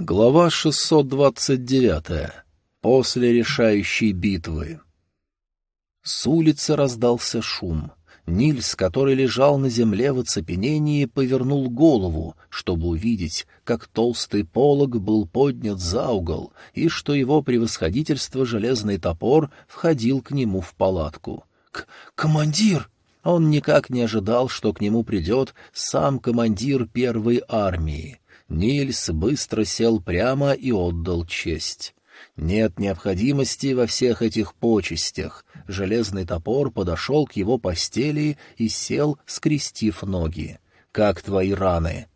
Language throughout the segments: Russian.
Глава 629. После решающей битвы. С улицы раздался шум. Нильс, который лежал на земле в оцепенении, повернул голову, чтобы увидеть, как толстый полог был поднят за угол, и что его превосходительство железный топор входил к нему в палатку. «К командир!» Он никак не ожидал, что к нему придет сам командир первой армии. Нильс быстро сел прямо и отдал честь. Нет необходимости во всех этих почестях. Железный топор подошел к его постели и сел, скрестив ноги. «Как твои раны?»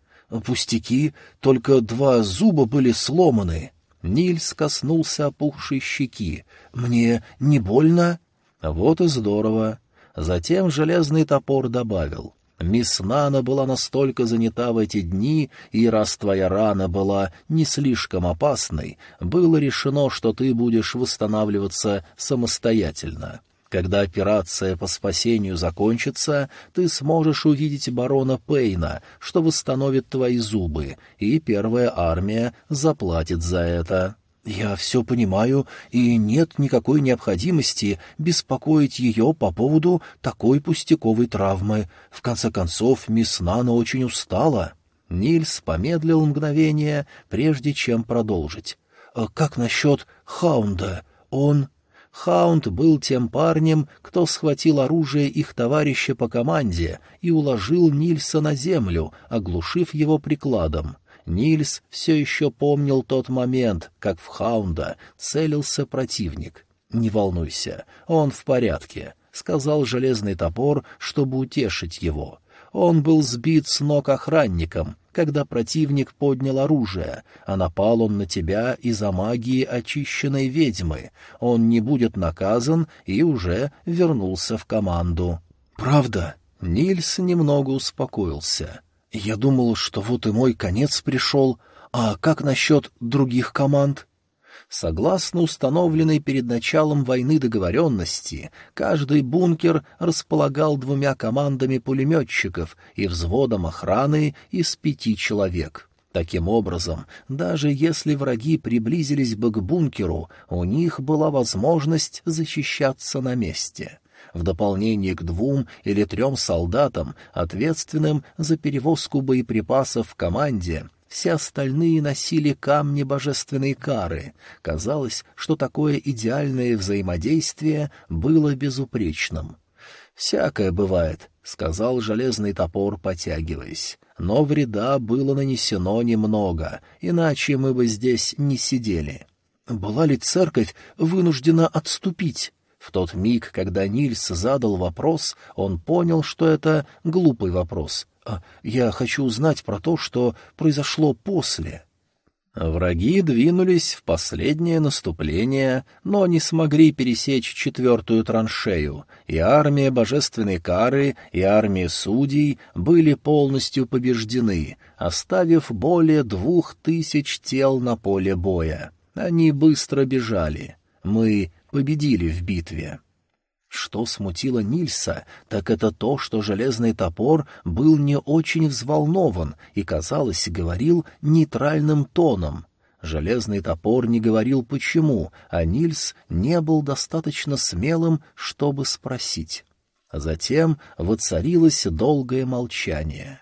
«Пустяки, только два зуба были сломаны». Нильс коснулся опухшей щеки. «Мне не больно?» «Вот и здорово». Затем железный топор добавил. Мисс Нана была настолько занята в эти дни, и раз твоя рана была не слишком опасной, было решено, что ты будешь восстанавливаться самостоятельно. Когда операция по спасению закончится, ты сможешь увидеть барона Пейна, что восстановит твои зубы, и первая армия заплатит за это. «Я все понимаю, и нет никакой необходимости беспокоить ее по поводу такой пустяковой травмы. В конце концов, мисс Нана очень устала». Нильс помедлил мгновение, прежде чем продолжить. «А «Как насчет Хаунда? Он...» Хаунд был тем парнем, кто схватил оружие их товарища по команде и уложил Нильса на землю, оглушив его прикладом. Нильс все еще помнил тот момент, как в Хаунда целился противник. «Не волнуйся, он в порядке», — сказал железный топор, чтобы утешить его. Он был сбит с ног охранником, когда противник поднял оружие, а напал он на тебя из-за магии очищенной ведьмы. Он не будет наказан и уже вернулся в команду. «Правда?» Нильс немного успокоился. Я думал, что вот и мой конец пришел. А как насчет других команд? Согласно установленной перед началом войны договоренности, каждый бункер располагал двумя командами пулеметчиков и взводом охраны из пяти человек. Таким образом, даже если враги приблизились бы к бункеру, у них была возможность защищаться на месте в дополнение к двум или трем солдатам, ответственным за перевозку боеприпасов в команде, все остальные носили камни божественной кары. Казалось, что такое идеальное взаимодействие было безупречным. «Всякое бывает», — сказал железный топор, потягиваясь. «Но вреда было нанесено немного, иначе мы бы здесь не сидели». «Была ли церковь вынуждена отступить?» В тот миг, когда Нильс задал вопрос, он понял, что это глупый вопрос. А «Я хочу узнать про то, что произошло после». Враги двинулись в последнее наступление, но не смогли пересечь четвертую траншею, и армия божественной кары и армия судей были полностью побеждены, оставив более двух тысяч тел на поле боя. Они быстро бежали. Мы победили в битве. Что смутило Нильса, так это то, что железный топор был не очень взволнован и, казалось, говорил нейтральным тоном. Железный топор не говорил почему, а Нильс не был достаточно смелым, чтобы спросить. Затем воцарилось долгое молчание.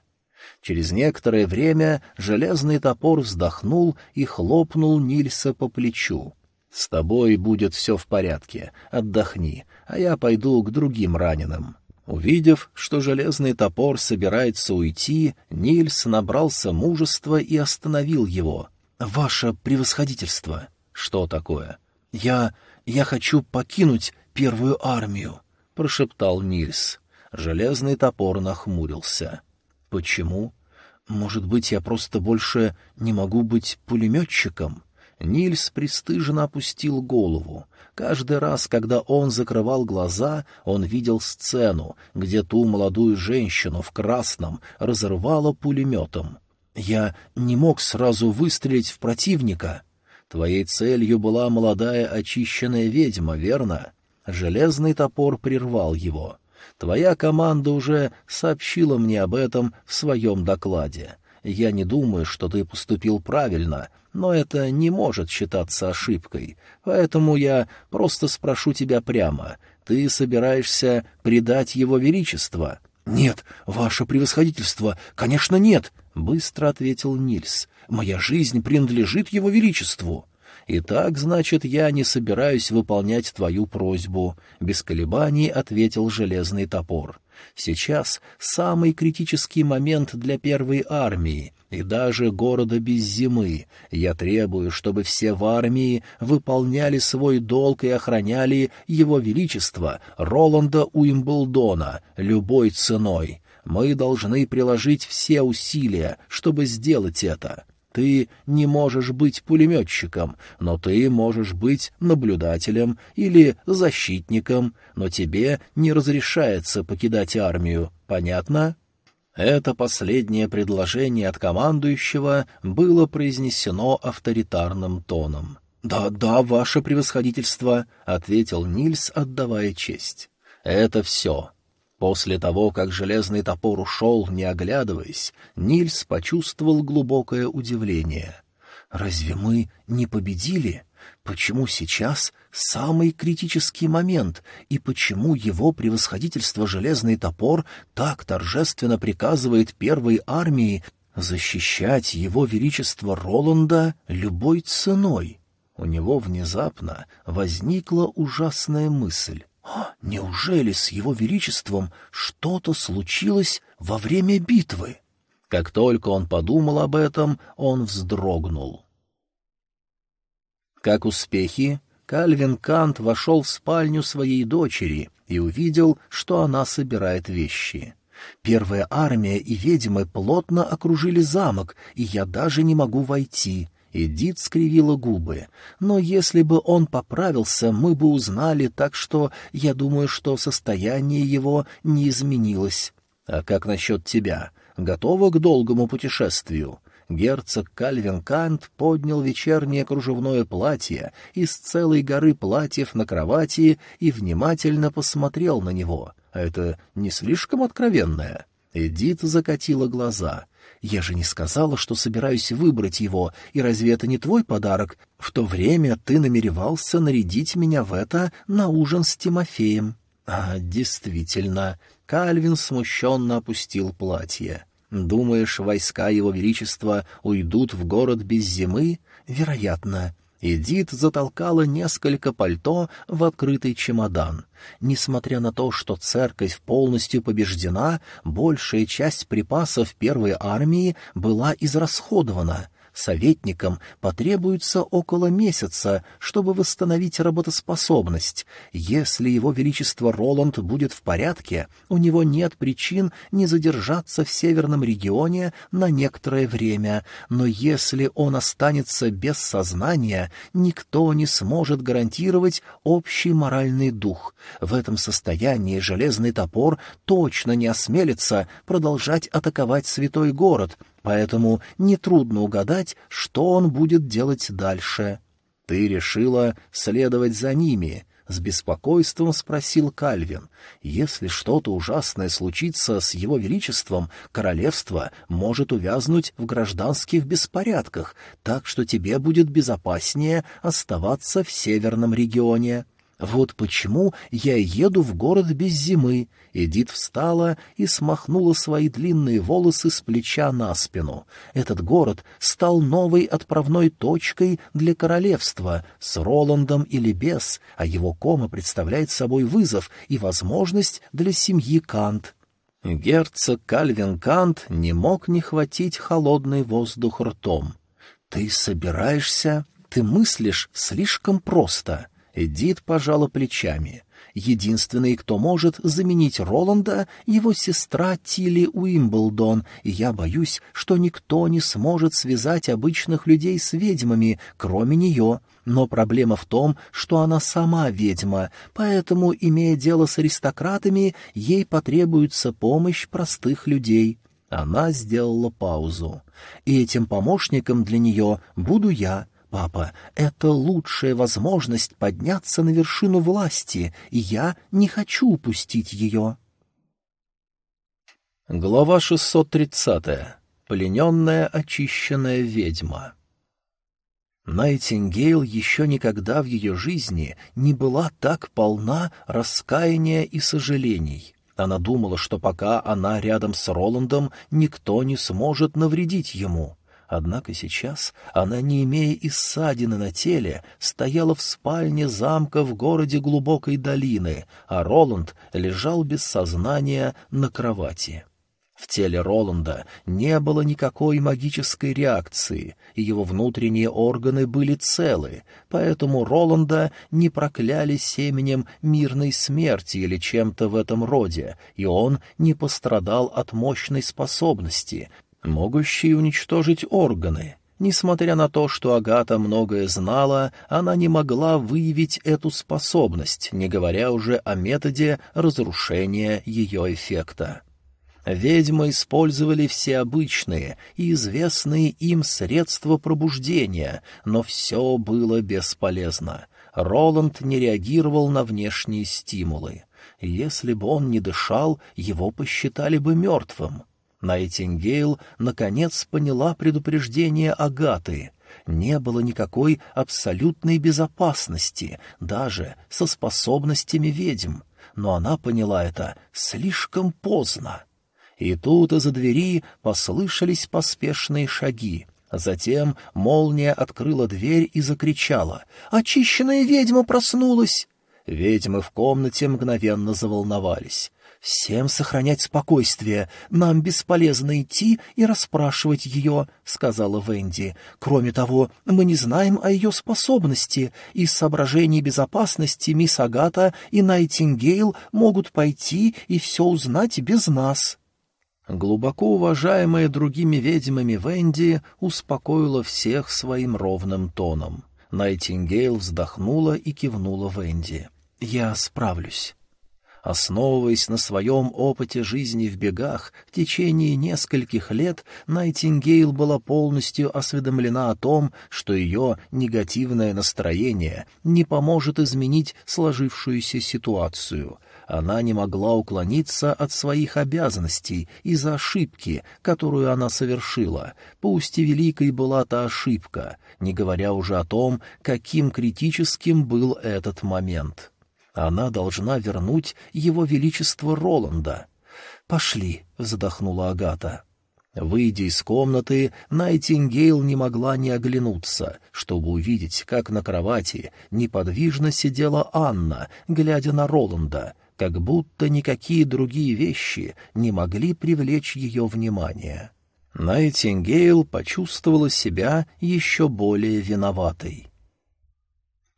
Через некоторое время железный топор вздохнул и хлопнул Нильса по плечу. «С тобой будет все в порядке. Отдохни, а я пойду к другим раненым». Увидев, что железный топор собирается уйти, Нильс набрался мужества и остановил его. «Ваше превосходительство!» «Что такое?» «Я... я хочу покинуть первую армию», — прошептал Нильс. Железный топор нахмурился. «Почему? Может быть, я просто больше не могу быть пулеметчиком?» Нильс пристыженно опустил голову. Каждый раз, когда он закрывал глаза, он видел сцену, где ту молодую женщину в красном разорвало пулеметом. «Я не мог сразу выстрелить в противника». «Твоей целью была молодая очищенная ведьма, верно?» Железный топор прервал его. «Твоя команда уже сообщила мне об этом в своем докладе. Я не думаю, что ты поступил правильно, но это не может считаться ошибкой, поэтому я просто спрошу тебя прямо. Ты собираешься предать его величество?» «Нет, ваше превосходительство, конечно, нет», — быстро ответил Нильс. «Моя жизнь принадлежит его величеству». «Итак, значит, я не собираюсь выполнять твою просьбу», — без колебаний ответил железный топор. «Сейчас самый критический момент для первой армии и даже города без зимы. Я требую, чтобы все в армии выполняли свой долг и охраняли его величество Роланда Уимблдона любой ценой. Мы должны приложить все усилия, чтобы сделать это». Ты не можешь быть пулеметчиком, но ты можешь быть наблюдателем или защитником, но тебе не разрешается покидать армию, понятно? Это последнее предложение от командующего было произнесено авторитарным тоном. «Да, да, ваше превосходительство», — ответил Нильс, отдавая честь. «Это все. После того, как железный топор ушел, не оглядываясь, Нильс почувствовал глубокое удивление. «Разве мы не победили? Почему сейчас самый критический момент, и почему его превосходительство железный топор так торжественно приказывает первой армии защищать его величество Роланда любой ценой?» У него внезапно возникла ужасная мысль. А неужели с его величеством что-то случилось во время битвы? Как только он подумал об этом, он вздрогнул. Как успехи, Кальвин Кант вошел в спальню своей дочери и увидел, что она собирает вещи. Первая армия и ведьмы плотно окружили замок, и я даже не могу войти. Эдит скривила губы. «Но если бы он поправился, мы бы узнали, так что я думаю, что состояние его не изменилось. А как насчет тебя? Готова к долгому путешествию?» Герцог Кальвин Кант поднял вечернее кружевное платье из целой горы платьев на кровати и внимательно посмотрел на него. А это не слишком откровенное? Эдит закатила глаза. Я же не сказала, что собираюсь выбрать его, и разве это не твой подарок? В то время ты намеревался нарядить меня в это на ужин с Тимофеем». «А, действительно». Кальвин смущенно опустил платье. «Думаешь, войска его величества уйдут в город без зимы? Вероятно. Эдит затолкала несколько пальто в открытый чемодан. Несмотря на то, что церковь полностью побеждена, большая часть припасов первой армии была израсходована — Советникам потребуется около месяца, чтобы восстановить работоспособность. Если его величество Роланд будет в порядке, у него нет причин не задержаться в северном регионе на некоторое время, но если он останется без сознания, никто не сможет гарантировать общий моральный дух. В этом состоянии железный топор точно не осмелится продолжать атаковать святой город, поэтому нетрудно угадать, что он будет делать дальше. Ты решила следовать за ними, — с беспокойством спросил Кальвин. «Если что-то ужасное случится с его величеством, королевство может увязнуть в гражданских беспорядках, так что тебе будет безопаснее оставаться в северном регионе». Вот почему я еду в город без зимы. Эдит встала и смахнула свои длинные волосы с плеча на спину. Этот город стал новой отправной точкой для королевства, с Роландом или без, а его кома представляет собой вызов и возможность для семьи Кант. Герцог Кальвин Кант не мог не хватить холодный воздух ртом. «Ты собираешься? Ты мыслишь слишком просто». Эдит пожала плечами. Единственный, кто может заменить Роланда, его сестра Тилли Уимблдон, и я боюсь, что никто не сможет связать обычных людей с ведьмами, кроме нее. Но проблема в том, что она сама ведьма, поэтому, имея дело с аристократами, ей потребуется помощь простых людей. Она сделала паузу. И этим помощником для нее буду я. «Папа, это лучшая возможность подняться на вершину власти, и я не хочу упустить ее». Глава 630. плененная очищенная ведьма. Найтингейл еще никогда в ее жизни не была так полна раскаяния и сожалений. Она думала, что пока она рядом с Роландом, никто не сможет навредить ему. Однако сейчас она, не имея и ссадины на теле, стояла в спальне замка в городе глубокой долины, а Роланд лежал без сознания на кровати. В теле Роланда не было никакой магической реакции, и его внутренние органы были целы, поэтому Роланда не прокляли семенем мирной смерти или чем-то в этом роде, и он не пострадал от мощной способности, могущей уничтожить органы. Несмотря на то, что Агата многое знала, она не могла выявить эту способность, не говоря уже о методе разрушения ее эффекта. Ведьмы использовали все обычные и известные им средства пробуждения, но все было бесполезно. Роланд не реагировал на внешние стимулы. Если бы он не дышал, его посчитали бы мертвым. Найтингейл наконец поняла предупреждение Агаты. Не было никакой абсолютной безопасности, даже со способностями ведьм. Но она поняла это слишком поздно. И тут из-за двери послышались поспешные шаги. Затем молния открыла дверь и закричала. «Очищенная ведьма проснулась!» Ведьмы в комнате мгновенно заволновались. «Всем сохранять спокойствие. Нам бесполезно идти и расспрашивать ее», — сказала Венди. «Кроме того, мы не знаем о ее способности. Из соображений безопасности мисс Агата и Найтингейл могут пойти и все узнать без нас». Глубоко уважаемая другими ведьмами Венди успокоила всех своим ровным тоном. Найтингейл вздохнула и кивнула Венди. «Я справлюсь». Основываясь на своем опыте жизни в бегах, в течение нескольких лет Найтингейл была полностью осведомлена о том, что ее негативное настроение не поможет изменить сложившуюся ситуацию — она не могла уклониться от своих обязанностей из-за ошибки, которую она совершила, пусть и великой была та ошибка, не говоря уже о том, каким критическим был этот момент. Она должна вернуть его величество Роланда. «Пошли», — вздохнула Агата. Выйдя из комнаты, Найтингейл не могла не оглянуться, чтобы увидеть, как на кровати неподвижно сидела Анна, глядя на Роланда, как будто никакие другие вещи не могли привлечь ее внимание. Найтингейл почувствовала себя еще более виноватой.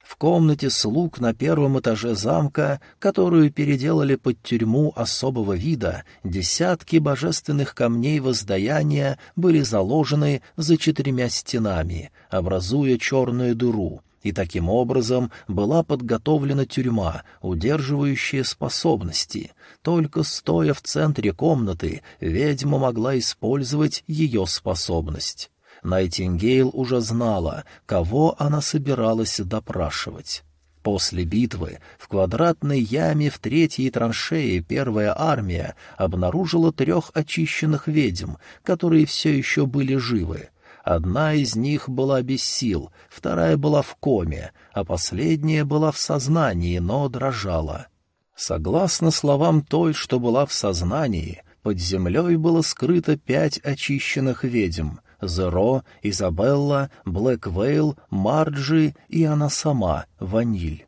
В комнате слуг на первом этаже замка, которую переделали под тюрьму особого вида, десятки божественных камней воздаяния были заложены за четырьмя стенами, образуя черную дыру, и таким образом была подготовлена тюрьма, удерживающая способности. Только стоя в центре комнаты, ведьма могла использовать ее способность. Найтингейл уже знала, кого она собиралась допрашивать. После битвы в квадратной яме в третьей траншее первая армия обнаружила трех очищенных ведьм, которые все еще были живы. Одна из них была без сил, вторая была в коме, а последняя была в сознании, но дрожала. Согласно словам той, что была в сознании, под землей было скрыто пять очищенных ведьм — Зеро, Изабелла, Блэквейл, Марджи и она сама, Ваниль.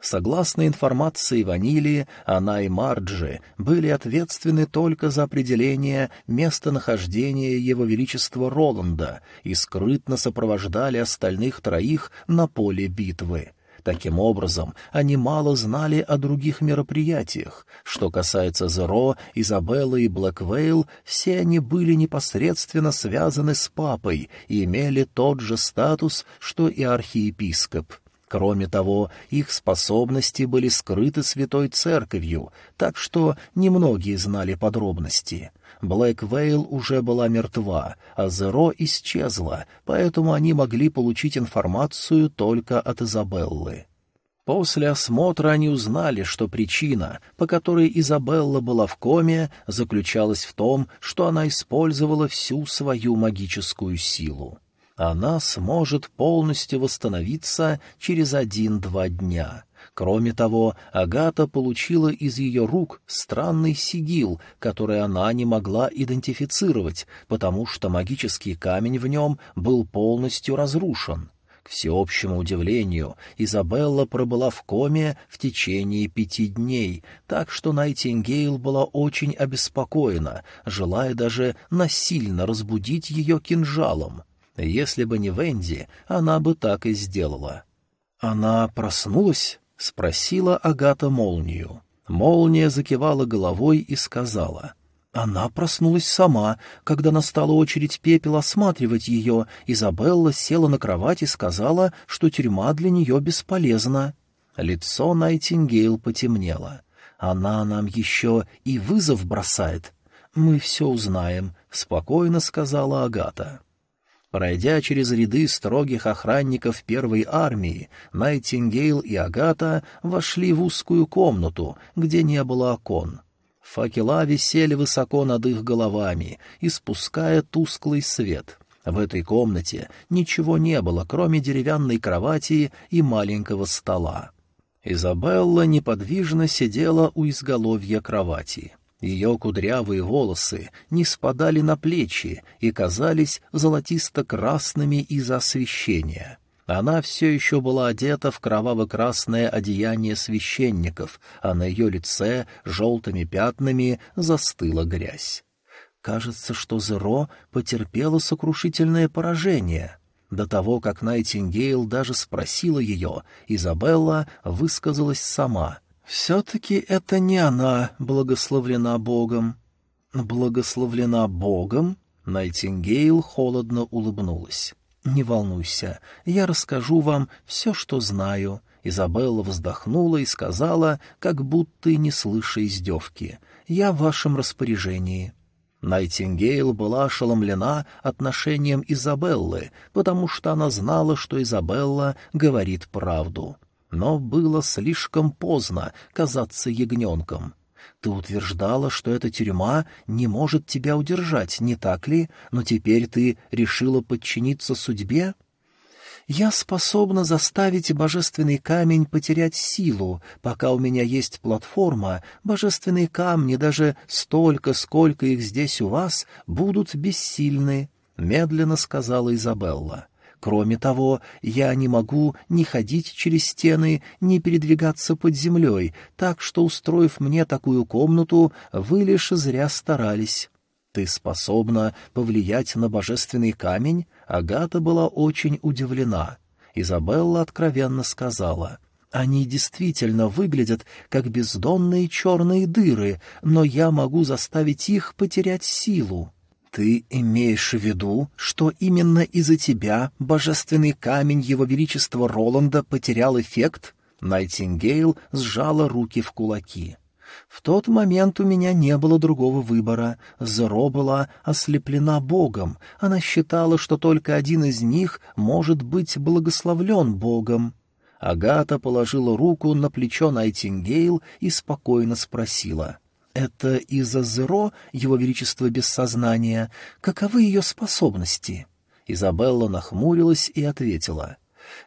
Согласно информации Ванилии, она и Марджи были ответственны только за определение местонахождения Его Величества Роланда и скрытно сопровождали остальных троих на поле битвы. Таким образом, они мало знали о других мероприятиях. Что касается Зеро, Изабеллы и Блэквейл, все они были непосредственно связаны с папой и имели тот же статус, что и архиепископ. Кроме того, их способности были скрыты Святой Церковью, так что немногие знали подробности. Блэквейл уже была мертва, а Зеро исчезла, поэтому они могли получить информацию только от Изабеллы. После осмотра они узнали, что причина, по которой Изабелла была в коме, заключалась в том, что она использовала всю свою магическую силу. Она сможет полностью восстановиться через один-два дня. Кроме того, Агата получила из ее рук странный сигил, который она не могла идентифицировать, потому что магический камень в нем был полностью разрушен. К всеобщему удивлению, Изабелла пробыла в коме в течение пяти дней, так что Найтингейл была очень обеспокоена, желая даже насильно разбудить ее кинжалом. Если бы не Венди, она бы так и сделала. «Она проснулась?» — спросила Агата молнию. Молния закивала головой и сказала — она проснулась сама. Когда настала очередь пепел осматривать ее, Изабелла села на кровать и сказала, что тюрьма для нее бесполезна. Лицо Найтингейл потемнело. Она нам еще и вызов бросает. «Мы все узнаем», — спокойно сказала Агата. Пройдя через ряды строгих охранников первой армии, Найтингейл и Агата вошли в узкую комнату, где не было окон. Факела висели высоко над их головами, испуская тусклый свет. В этой комнате ничего не было, кроме деревянной кровати и маленького стола. Изабелла неподвижно сидела у изголовья кровати. Ее кудрявые волосы не спадали на плечи и казались золотисто-красными из-за освещения. Она все еще была одета в кроваво-красное одеяние священников, а на ее лице желтыми пятнами застыла грязь. Кажется, что Зеро потерпела сокрушительное поражение. До того, как Найтингейл даже спросила ее, Изабелла высказалась сама. «Все-таки это не она благословлена Богом». «Благословлена Богом?» Найтингейл холодно улыбнулась. «Не волнуйся, я расскажу вам все, что знаю». Изабелла вздохнула и сказала, как будто не слыша издевки. «Я в вашем распоряжении». Найтингейл была ошеломлена отношением Изабеллы, потому что она знала, что Изабелла говорит правду. Но было слишком поздно казаться ягненком. Ты утверждала, что эта тюрьма не может тебя удержать, не так ли? Но теперь ты решила подчиниться судьбе? Я способна заставить божественный камень потерять силу. Пока у меня есть платформа, божественные камни, даже столько, сколько их здесь у вас, будут бессильны, — медленно сказала Изабелла. Кроме того, я не могу ни ходить через стены, ни передвигаться под землей, так что, устроив мне такую комнату, вы лишь зря старались. Ты способна повлиять на божественный камень? Агата была очень удивлена. Изабелла откровенно сказала — они действительно выглядят как бездонные черные дыры, но я могу заставить их потерять силу. «Ты имеешь в виду, что именно из-за тебя божественный камень его величества Роланда потерял эффект?» Найтингейл сжала руки в кулаки. «В тот момент у меня не было другого выбора. Зеро была ослеплена Богом. Она считала, что только один из них может быть благословлен Богом». Агата положила руку на плечо Найтингейл и спокойно спросила — это из-за Зеро, его величество без сознания. Каковы ее способности? Изабелла нахмурилась и ответила.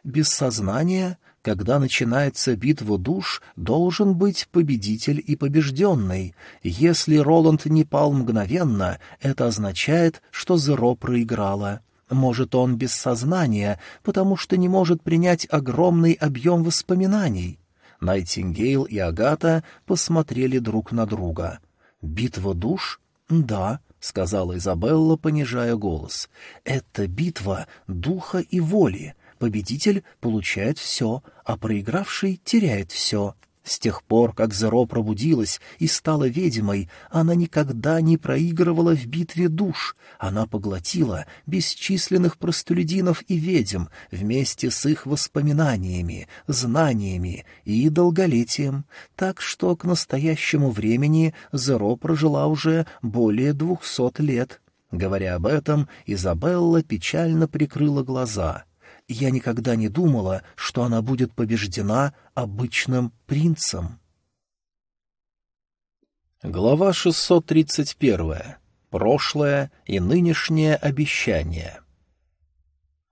Без сознания, когда начинается битва душ, должен быть победитель и побежденный. Если Роланд не пал мгновенно, это означает, что Зеро проиграла. Может, он без сознания, потому что не может принять огромный объем воспоминаний. Найтингейл и Агата посмотрели друг на друга. «Битва душ? Да», — сказала Изабелла, понижая голос. «Это битва духа и воли. Победитель получает все, а проигравший теряет все. С тех пор, как Зеро пробудилась и стала ведьмой, она никогда не проигрывала в битве душ. Она поглотила бесчисленных простолюдинов и ведьм вместе с их воспоминаниями, знаниями и долголетием, так что к настоящему времени Зеро прожила уже более двухсот лет. Говоря об этом, Изабелла печально прикрыла глаза — Я никогда не думала, что она будет побеждена обычным принцем. Глава 631. Прошлое и нынешнее обещание.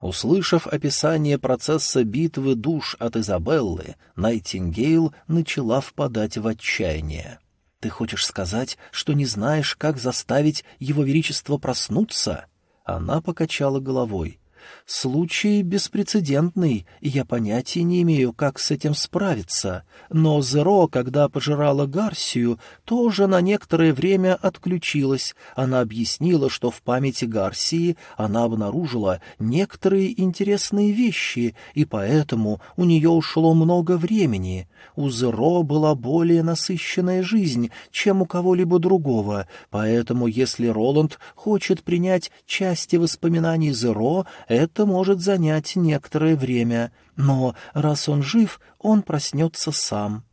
Услышав описание процесса битвы душ от Изабеллы, Найтингейл начала впадать в отчаяние. «Ты хочешь сказать, что не знаешь, как заставить его величество проснуться?» Она покачала головой. Случай беспрецедентный, и я понятия не имею, как с этим справиться. Но Зеро, когда пожирала Гарсию, тоже на некоторое время отключилась. Она объяснила, что в памяти Гарсии она обнаружила некоторые интересные вещи, и поэтому у нее ушло много времени. У Зеро была более насыщенная жизнь, чем у кого-либо другого, поэтому если Роланд хочет принять части воспоминаний Зеро, это может занять некоторое время, но раз он жив, он проснется сам.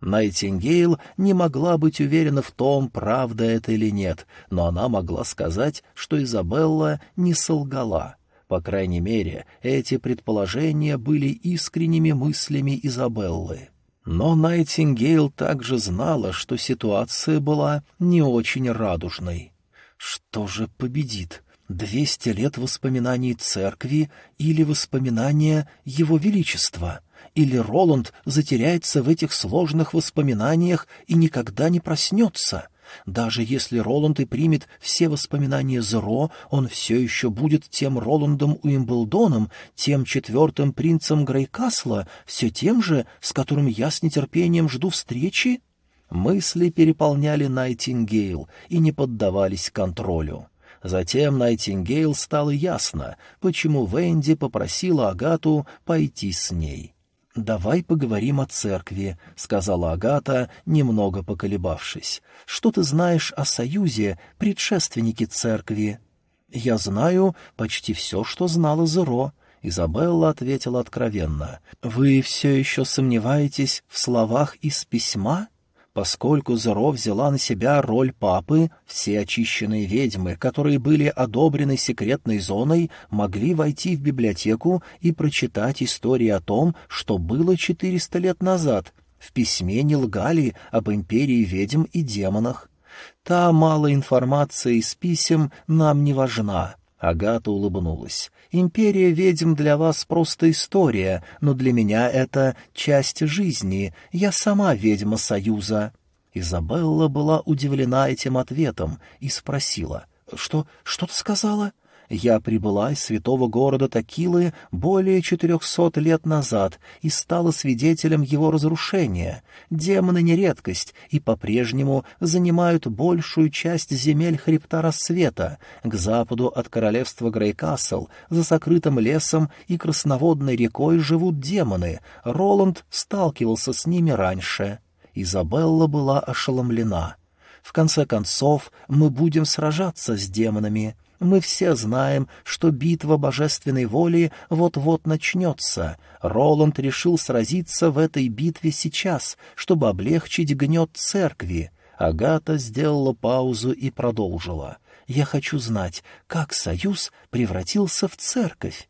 Найтингейл не могла быть уверена в том, правда это или нет, но она могла сказать, что Изабелла не солгала. По крайней мере, эти предположения были искренними мыслями Изабеллы. Но Найтингейл также знала, что ситуация была не очень радужной. Что же победит? Двести лет воспоминаний церкви или воспоминания Его Величества? Или Роланд затеряется в этих сложных воспоминаниях и никогда не проснется? Даже если Роланд и примет все воспоминания Зеро, он все еще будет тем Роландом Уимблдоном, тем четвертым принцем Грейкасла, все тем же, с которым я с нетерпением жду встречи? Мысли переполняли Найтингейл и не поддавались контролю. Затем Найтингейл стало ясно, почему Венди попросила Агату пойти с ней. «Давай поговорим о церкви», — сказала Агата, немного поколебавшись. «Что ты знаешь о Союзе, предшественнике церкви?» «Я знаю почти все, что знала Зеро», — Изабелла ответила откровенно. «Вы все еще сомневаетесь в словах из письма?» Поскольку Зеро взяла на себя роль папы, все очищенные ведьмы, которые были одобрены секретной зоной, могли войти в библиотеку и прочитать истории о том, что было четыреста лет назад. В письме не лгали об империи ведьм и демонах. Та мало информации из писем нам не важна. Агата улыбнулась. «Империя ведьм для вас просто история, но для меня это часть жизни. Я сама ведьма Союза». Изабелла была удивлена этим ответом и спросила. «Что, что ты сказала?» Я прибыла из святого города Такилы более четырехсот лет назад и стала свидетелем его разрушения. Демоны не редкость и по-прежнему занимают большую часть земель хребта рассвета, к западу от королевства Грейкасл, за сокрытым лесом и красноводной рекой живут демоны. Роланд сталкивался с ними раньше. Изабелла была ошеломлена. В конце концов, мы будем сражаться с демонами. Мы все знаем, что битва божественной воли вот-вот начнется. Роланд решил сразиться в этой битве сейчас, чтобы облегчить гнет церкви. Агата сделала паузу и продолжила. «Я хочу знать, как союз превратился в церковь?»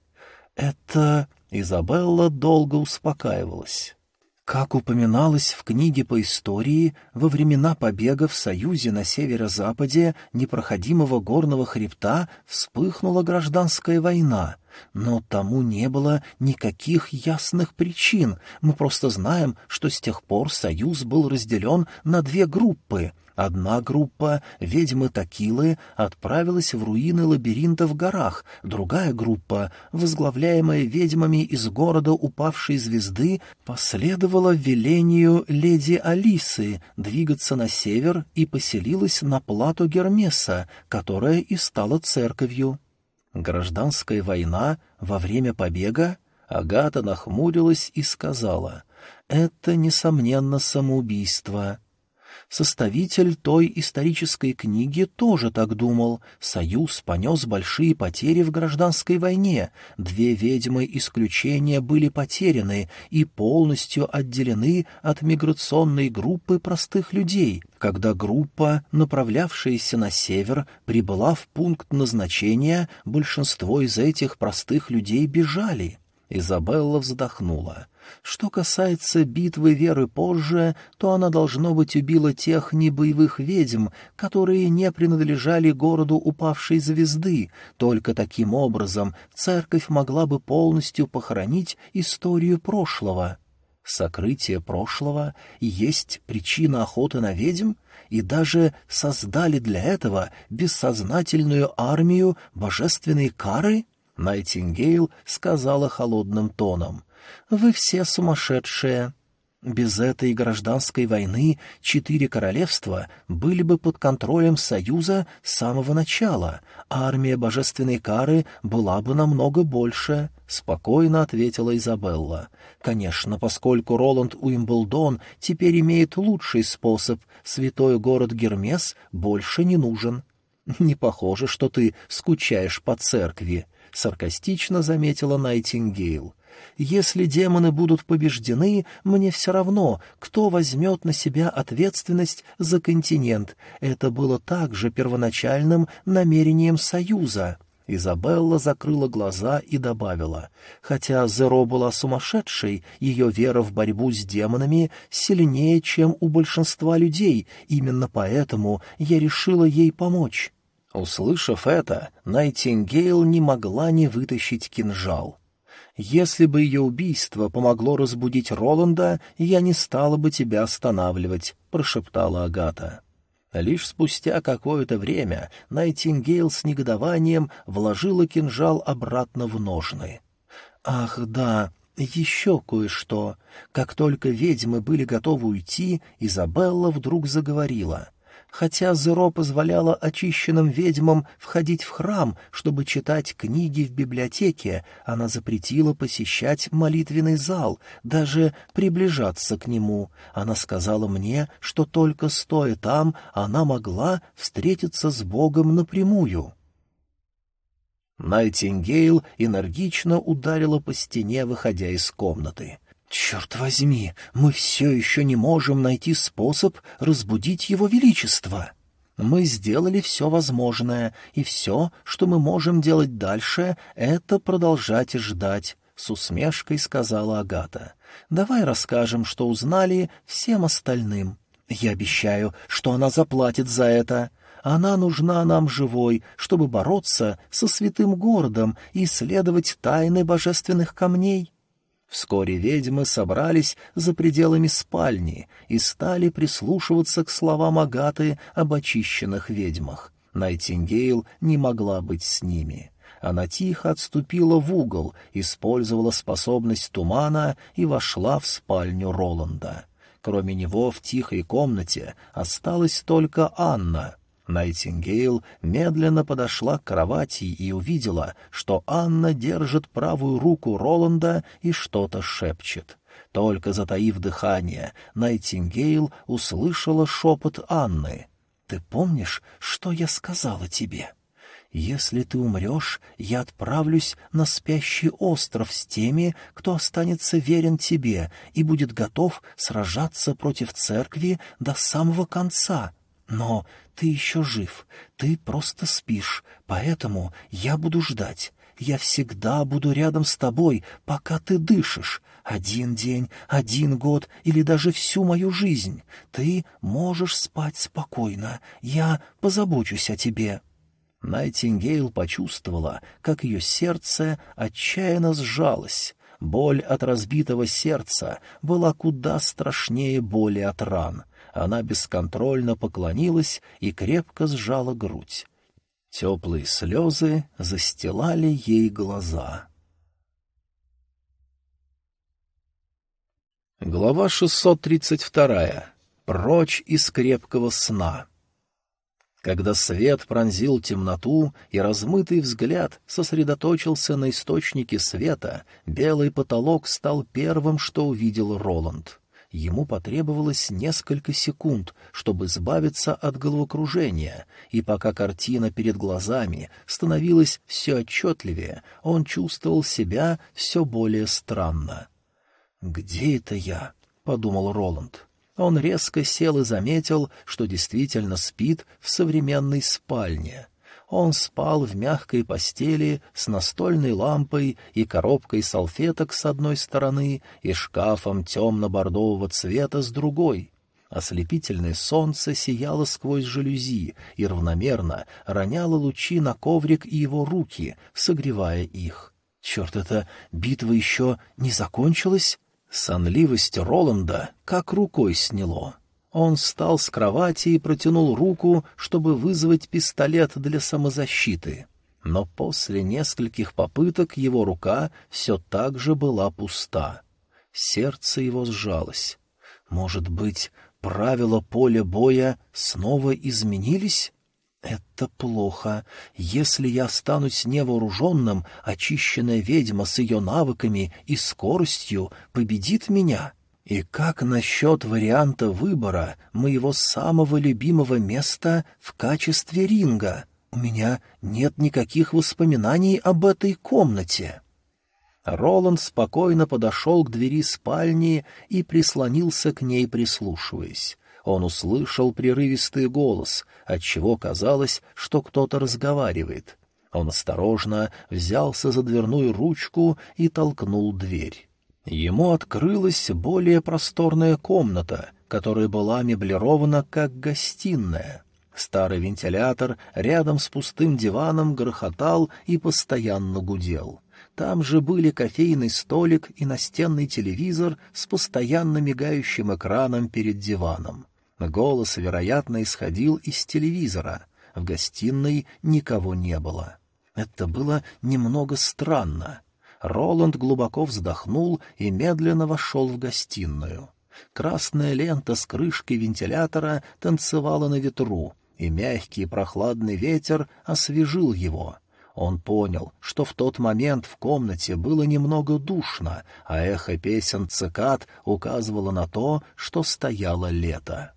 «Это...» Изабелла долго успокаивалась. Как упоминалось в книге по истории, во времена побега в Союзе на северо-западе непроходимого горного хребта вспыхнула гражданская война, но тому не было никаких ясных причин, мы просто знаем, что с тех пор Союз был разделен на две группы — Одна группа, ведьмы Такилы, отправилась в руины лабиринта в горах, другая группа, возглавляемая ведьмами из города упавшей звезды, последовала велению леди Алисы двигаться на север и поселилась на плату Гермеса, которая и стала церковью. Гражданская война во время побега? Агата нахмурилась и сказала, «Это, несомненно, самоубийство». Составитель той исторической книги тоже так думал. Союз понес большие потери в гражданской войне. Две ведьмы исключения были потеряны и полностью отделены от миграционной группы простых людей. Когда группа, направлявшаяся на север, прибыла в пункт назначения, большинство из этих простых людей бежали. Изабелла вздохнула. Что касается битвы Веры позже, то она, должно быть, убила тех небоевых ведьм, которые не принадлежали городу упавшей звезды. Только таким образом церковь могла бы полностью похоронить историю прошлого. Сокрытие прошлого есть причина охоты на ведьм, и даже создали для этого бессознательную армию божественной кары? Найтингейл сказала холодным тоном. «Вы все сумасшедшие. Без этой гражданской войны четыре королевства были бы под контролем Союза с самого начала, а армия божественной кары была бы намного больше», — спокойно ответила Изабелла. «Конечно, поскольку Роланд Уимблдон теперь имеет лучший способ, святой город Гермес больше не нужен». «Не похоже, что ты скучаешь по церкви», — саркастично заметила Найтингейл. Если демоны будут побеждены, мне все равно, кто возьмет на себя ответственность за континент. Это было также первоначальным намерением Союза». Изабелла закрыла глаза и добавила, «Хотя Зеро была сумасшедшей, ее вера в борьбу с демонами сильнее, чем у большинства людей, именно поэтому я решила ей помочь». Услышав это, Найтингейл не могла не вытащить кинжал. Если бы ее убийство помогло разбудить Роланда, я не стала бы тебя останавливать», — прошептала Агата. Лишь спустя какое-то время Найтингейл с негодованием вложила кинжал обратно в ножны. «Ах, да, еще кое-что. Как только ведьмы были готовы уйти, Изабелла вдруг заговорила. Хотя Зеро позволяла очищенным ведьмам входить в храм, чтобы читать книги в библиотеке, она запретила посещать молитвенный зал, даже приближаться к нему. Она сказала мне, что только стоя там, она могла встретиться с Богом напрямую. Найтингейл энергично ударила по стене, выходя из комнаты. «Черт возьми, мы все еще не можем найти способ разбудить его величество!» Мы сделали все возможное, и все, что мы можем делать дальше, это продолжать ждать, — с усмешкой сказала Агата. Давай расскажем, что узнали всем остальным. Я обещаю, что она заплатит за это. Она нужна нам живой, чтобы бороться со святым городом и исследовать тайны божественных камней. Вскоре ведьмы собрались за пределами спальни и стали прислушиваться к словам Агаты об очищенных ведьмах. Найтингейл не могла быть с ними. Она тихо отступила в угол, использовала способность тумана и вошла в спальню Роланда. Кроме него в тихой комнате осталась только Анна — Найтингейл медленно подошла к кровати и увидела, что Анна держит правую руку Роланда и что-то шепчет. Только затаив дыхание, Найтингейл услышала шепот Анны. «Ты помнишь, что я сказала тебе?» «Если ты умрешь, я отправлюсь на спящий остров с теми, кто останется верен тебе и будет готов сражаться против церкви до самого конца. Но ты еще жив, ты просто спишь, поэтому я буду ждать. Я всегда буду рядом с тобой, пока ты дышишь. Один день, один год или даже всю мою жизнь. Ты можешь спать спокойно. Я позабочусь о тебе». Найтингейл почувствовала, как ее сердце отчаянно сжалось. Боль от разбитого сердца была куда страшнее боли от ран — она бесконтрольно поклонилась и крепко сжала грудь. Теплые слезы застилали ей глаза. Глава 632. Прочь из крепкого сна. Когда свет пронзил темноту и размытый взгляд сосредоточился на источнике света, белый потолок стал первым, что увидел Роланд. Ему потребовалось несколько секунд, чтобы избавиться от головокружения, и пока картина перед глазами становилась все отчетливее, он чувствовал себя все более странно. «Где это я?» — подумал Роланд. Он резко сел и заметил, что действительно спит в современной спальне. Он спал в мягкой постели с настольной лампой и коробкой салфеток с одной стороны и шкафом темно-бордового цвета с другой. Ослепительное солнце сияло сквозь жалюзи и равномерно роняло лучи на коврик и его руки, согревая их. Черт, эта битва еще не закончилась? Сонливость Роланда как рукой сняло. Он встал с кровати и протянул руку, чтобы вызвать пистолет для самозащиты. Но после нескольких попыток его рука все так же была пуста. Сердце его сжалось. Может быть, правила поля боя снова изменились? Это плохо. Если я останусь невооруженным, очищенная ведьма с ее навыками и скоростью победит меня. И как насчет варианта выбора моего самого любимого места в качестве ринга? У меня нет никаких воспоминаний об этой комнате. Роланд спокойно подошел к двери спальни и прислонился к ней, прислушиваясь. Он услышал прерывистый голос, отчего казалось, что кто-то разговаривает. Он осторожно взялся за дверную ручку и толкнул дверь. Ему открылась более просторная комната, которая была меблирована как гостиная. Старый вентилятор рядом с пустым диваном грохотал и постоянно гудел. Там же были кофейный столик и настенный телевизор с постоянно мигающим экраном перед диваном. Голос, вероятно, исходил из телевизора. В гостиной никого не было. Это было немного странно. Роланд глубоко вздохнул и медленно вошел в гостиную. Красная лента с крышкой вентилятора танцевала на ветру, и мягкий прохладный ветер освежил его. Он понял, что в тот момент в комнате было немного душно, а эхо песен цикад указывало на то, что стояло лето.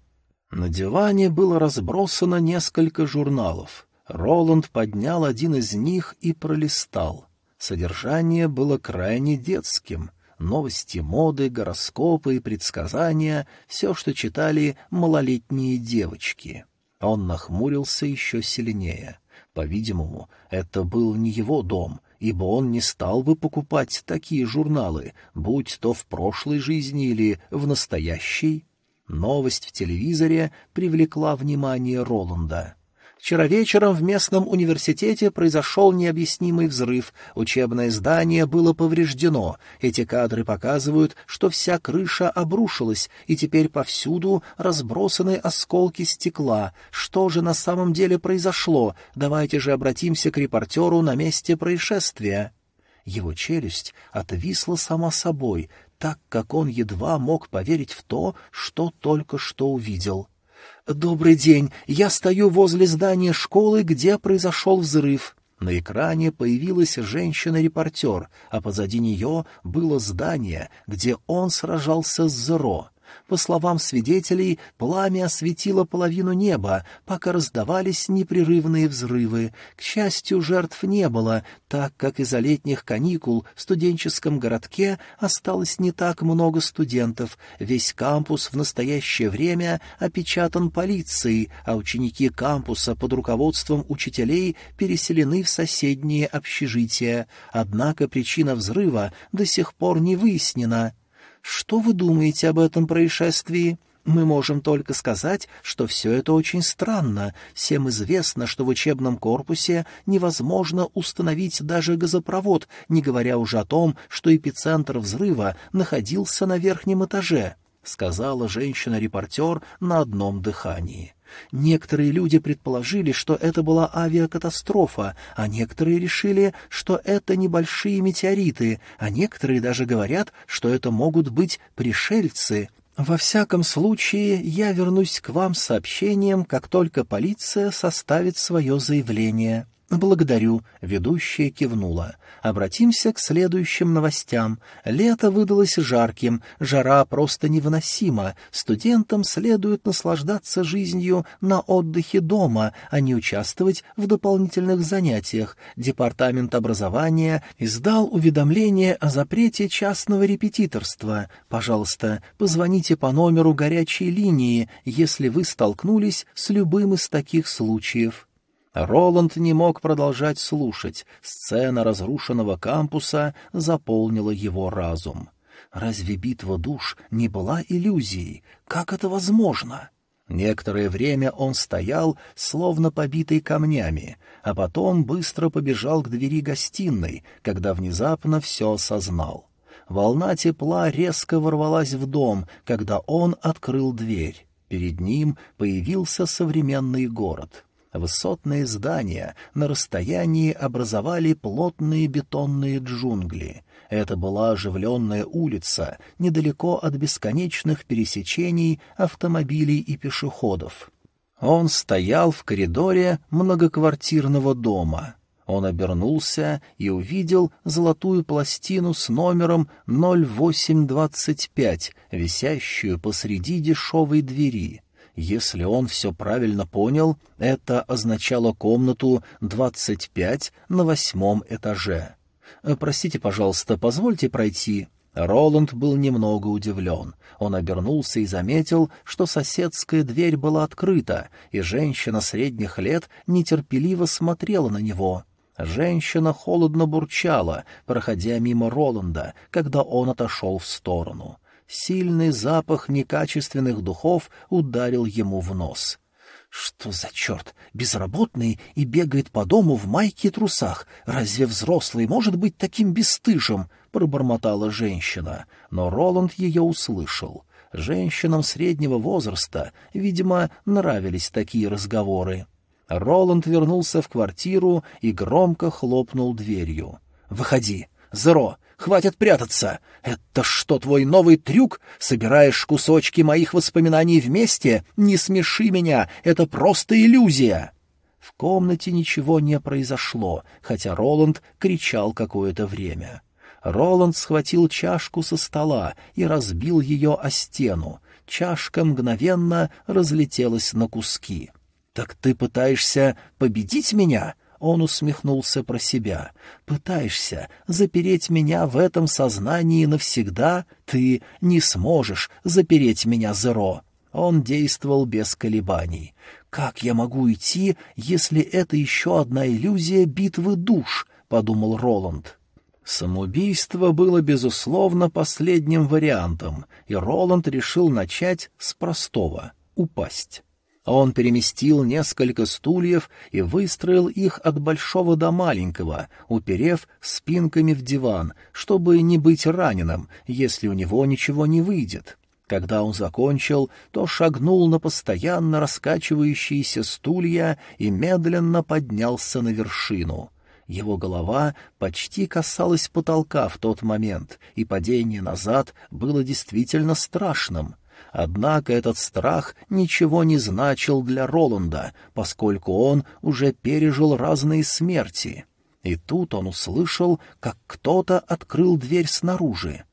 На диване было разбросано несколько журналов. Роланд поднял один из них и пролистал. Содержание было крайне детским. Новости моды, гороскопы и предсказания — все, что читали малолетние девочки. Он нахмурился еще сильнее. По-видимому, это был не его дом, ибо он не стал бы покупать такие журналы, будь то в прошлой жизни или в настоящей. Новость в телевизоре привлекла внимание Роланда. Вчера вечером в местном университете произошел необъяснимый взрыв, учебное здание было повреждено. Эти кадры показывают, что вся крыша обрушилась, и теперь повсюду разбросаны осколки стекла. Что же на самом деле произошло? Давайте же обратимся к репортеру на месте происшествия. Его челюсть отвисла сама собой, так как он едва мог поверить в то, что только что увидел. «Добрый день. Я стою возле здания школы, где произошел взрыв». На экране появилась женщина-репортер, а позади нее было здание, где он сражался с Зеро. По словам свидетелей, пламя осветило половину неба, пока раздавались непрерывные взрывы. К счастью, жертв не было, так как из-за летних каникул в студенческом городке осталось не так много студентов. Весь кампус в настоящее время опечатан полицией, а ученики кампуса под руководством учителей переселены в соседние общежития. Однако причина взрыва до сих пор не выяснена. Что вы думаете об этом происшествии? Мы можем только сказать, что все это очень странно. Всем известно, что в учебном корпусе невозможно установить даже газопровод, не говоря уже о том, что эпицентр взрыва находился на верхнем этаже, — сказала женщина-репортер на одном дыхании. Некоторые люди предположили, что это была авиакатастрофа, а некоторые решили, что это небольшие метеориты, а некоторые даже говорят, что это могут быть пришельцы. Во всяком случае, я вернусь к вам с сообщением, как только полиция составит свое заявление. «Благодарю», — ведущая кивнула. «Обратимся к следующим новостям. Лето выдалось жарким, жара просто невыносима. Студентам следует наслаждаться жизнью на отдыхе дома, а не участвовать в дополнительных занятиях. Департамент образования издал уведомление о запрете частного репетиторства. Пожалуйста, позвоните по номеру горячей линии, если вы столкнулись с любым из таких случаев». Роланд не мог продолжать слушать. Сцена разрушенного кампуса заполнила его разум. Разве битва душ не была иллюзией? Как это возможно? Некоторое время он стоял, словно побитый камнями, а потом быстро побежал к двери гостиной, когда внезапно все осознал. Волна тепла резко ворвалась в дом, когда он открыл дверь. Перед ним появился современный город. Высотные здания на расстоянии образовали плотные бетонные джунгли. Это была оживленная улица, недалеко от бесконечных пересечений автомобилей и пешеходов. Он стоял в коридоре многоквартирного дома. Он обернулся и увидел золотую пластину с номером 0825, висящую посреди дешевой двери. Если он все правильно понял, это означало комнату 25 на восьмом этаже. «Простите, пожалуйста, позвольте пройти». Роланд был немного удивлен. Он обернулся и заметил, что соседская дверь была открыта, и женщина средних лет нетерпеливо смотрела на него. Женщина холодно бурчала, проходя мимо Роланда, когда он отошел в сторону. Сильный запах некачественных духов ударил ему в нос. «Что за черт? Безработный и бегает по дому в майке и трусах. Разве взрослый может быть таким бесстыжим?» — пробормотала женщина. Но Роланд ее услышал. Женщинам среднего возраста, видимо, нравились такие разговоры. Роланд вернулся в квартиру и громко хлопнул дверью. «Выходи! Зеро! Хватит прятаться! Это что, твой новый трюк? Собираешь кусочки моих воспоминаний вместе? Не смеши меня! Это просто иллюзия!» В комнате ничего не произошло, хотя Роланд кричал какое-то время. Роланд схватил чашку со стола и разбил ее о стену. Чашка мгновенно разлетелась на куски. «Так ты пытаешься победить меня?» Он усмехнулся про себя. «Пытаешься запереть меня в этом сознании навсегда? Ты не сможешь запереть меня, Зеро!» Он действовал без колебаний. «Как я могу идти, если это еще одна иллюзия битвы душ?» — подумал Роланд. Самоубийство было, безусловно, последним вариантом, и Роланд решил начать с простого — упасть. Он переместил несколько стульев и выстроил их от большого до маленького, уперев спинками в диван, чтобы не быть раненым, если у него ничего не выйдет. Когда он закончил, то шагнул на постоянно раскачивающиеся стулья и медленно поднялся на вершину. Его голова почти касалась потолка в тот момент, и падение назад было действительно страшным. Однако этот страх ничего не значил для Роланда, поскольку он уже пережил разные смерти. И тут он услышал, как кто-то открыл дверь снаружи.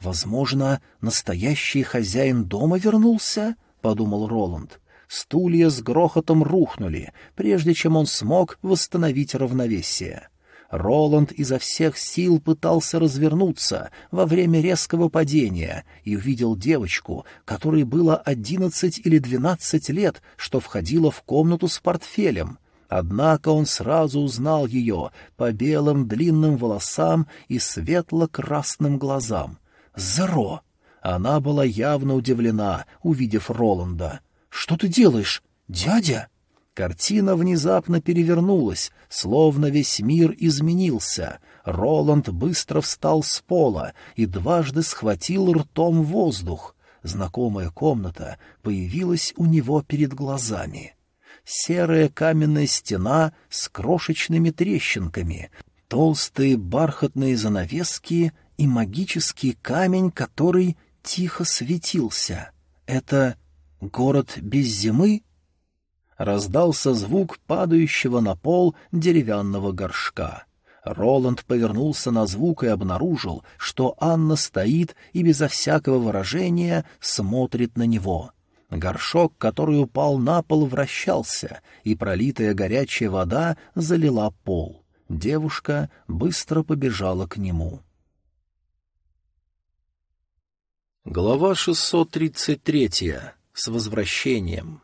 «Возможно, настоящий хозяин дома вернулся?» — подумал Роланд. Стулья с грохотом рухнули, прежде чем он смог восстановить равновесие. Роланд изо всех сил пытался развернуться во время резкого падения и увидел девочку, которой было одиннадцать или двенадцать лет, что входила в комнату с портфелем. Однако он сразу узнал ее по белым длинным волосам и светло-красным глазам. «Зеро!» Она была явно удивлена, увидев Роланда. «Что ты делаешь, дядя?» Картина внезапно перевернулась, словно весь мир изменился. Роланд быстро встал с пола и дважды схватил ртом воздух. Знакомая комната появилась у него перед глазами. Серая каменная стена с крошечными трещинками, толстые бархатные занавески и магический камень, который тихо светился. Это город без зимы? Раздался звук падающего на пол деревянного горшка. Роланд повернулся на звук и обнаружил, что Анна стоит и безо всякого выражения смотрит на него. Горшок, который упал на пол, вращался, и пролитая горячая вода залила пол. Девушка быстро побежала к нему. Глава 633. С возвращением.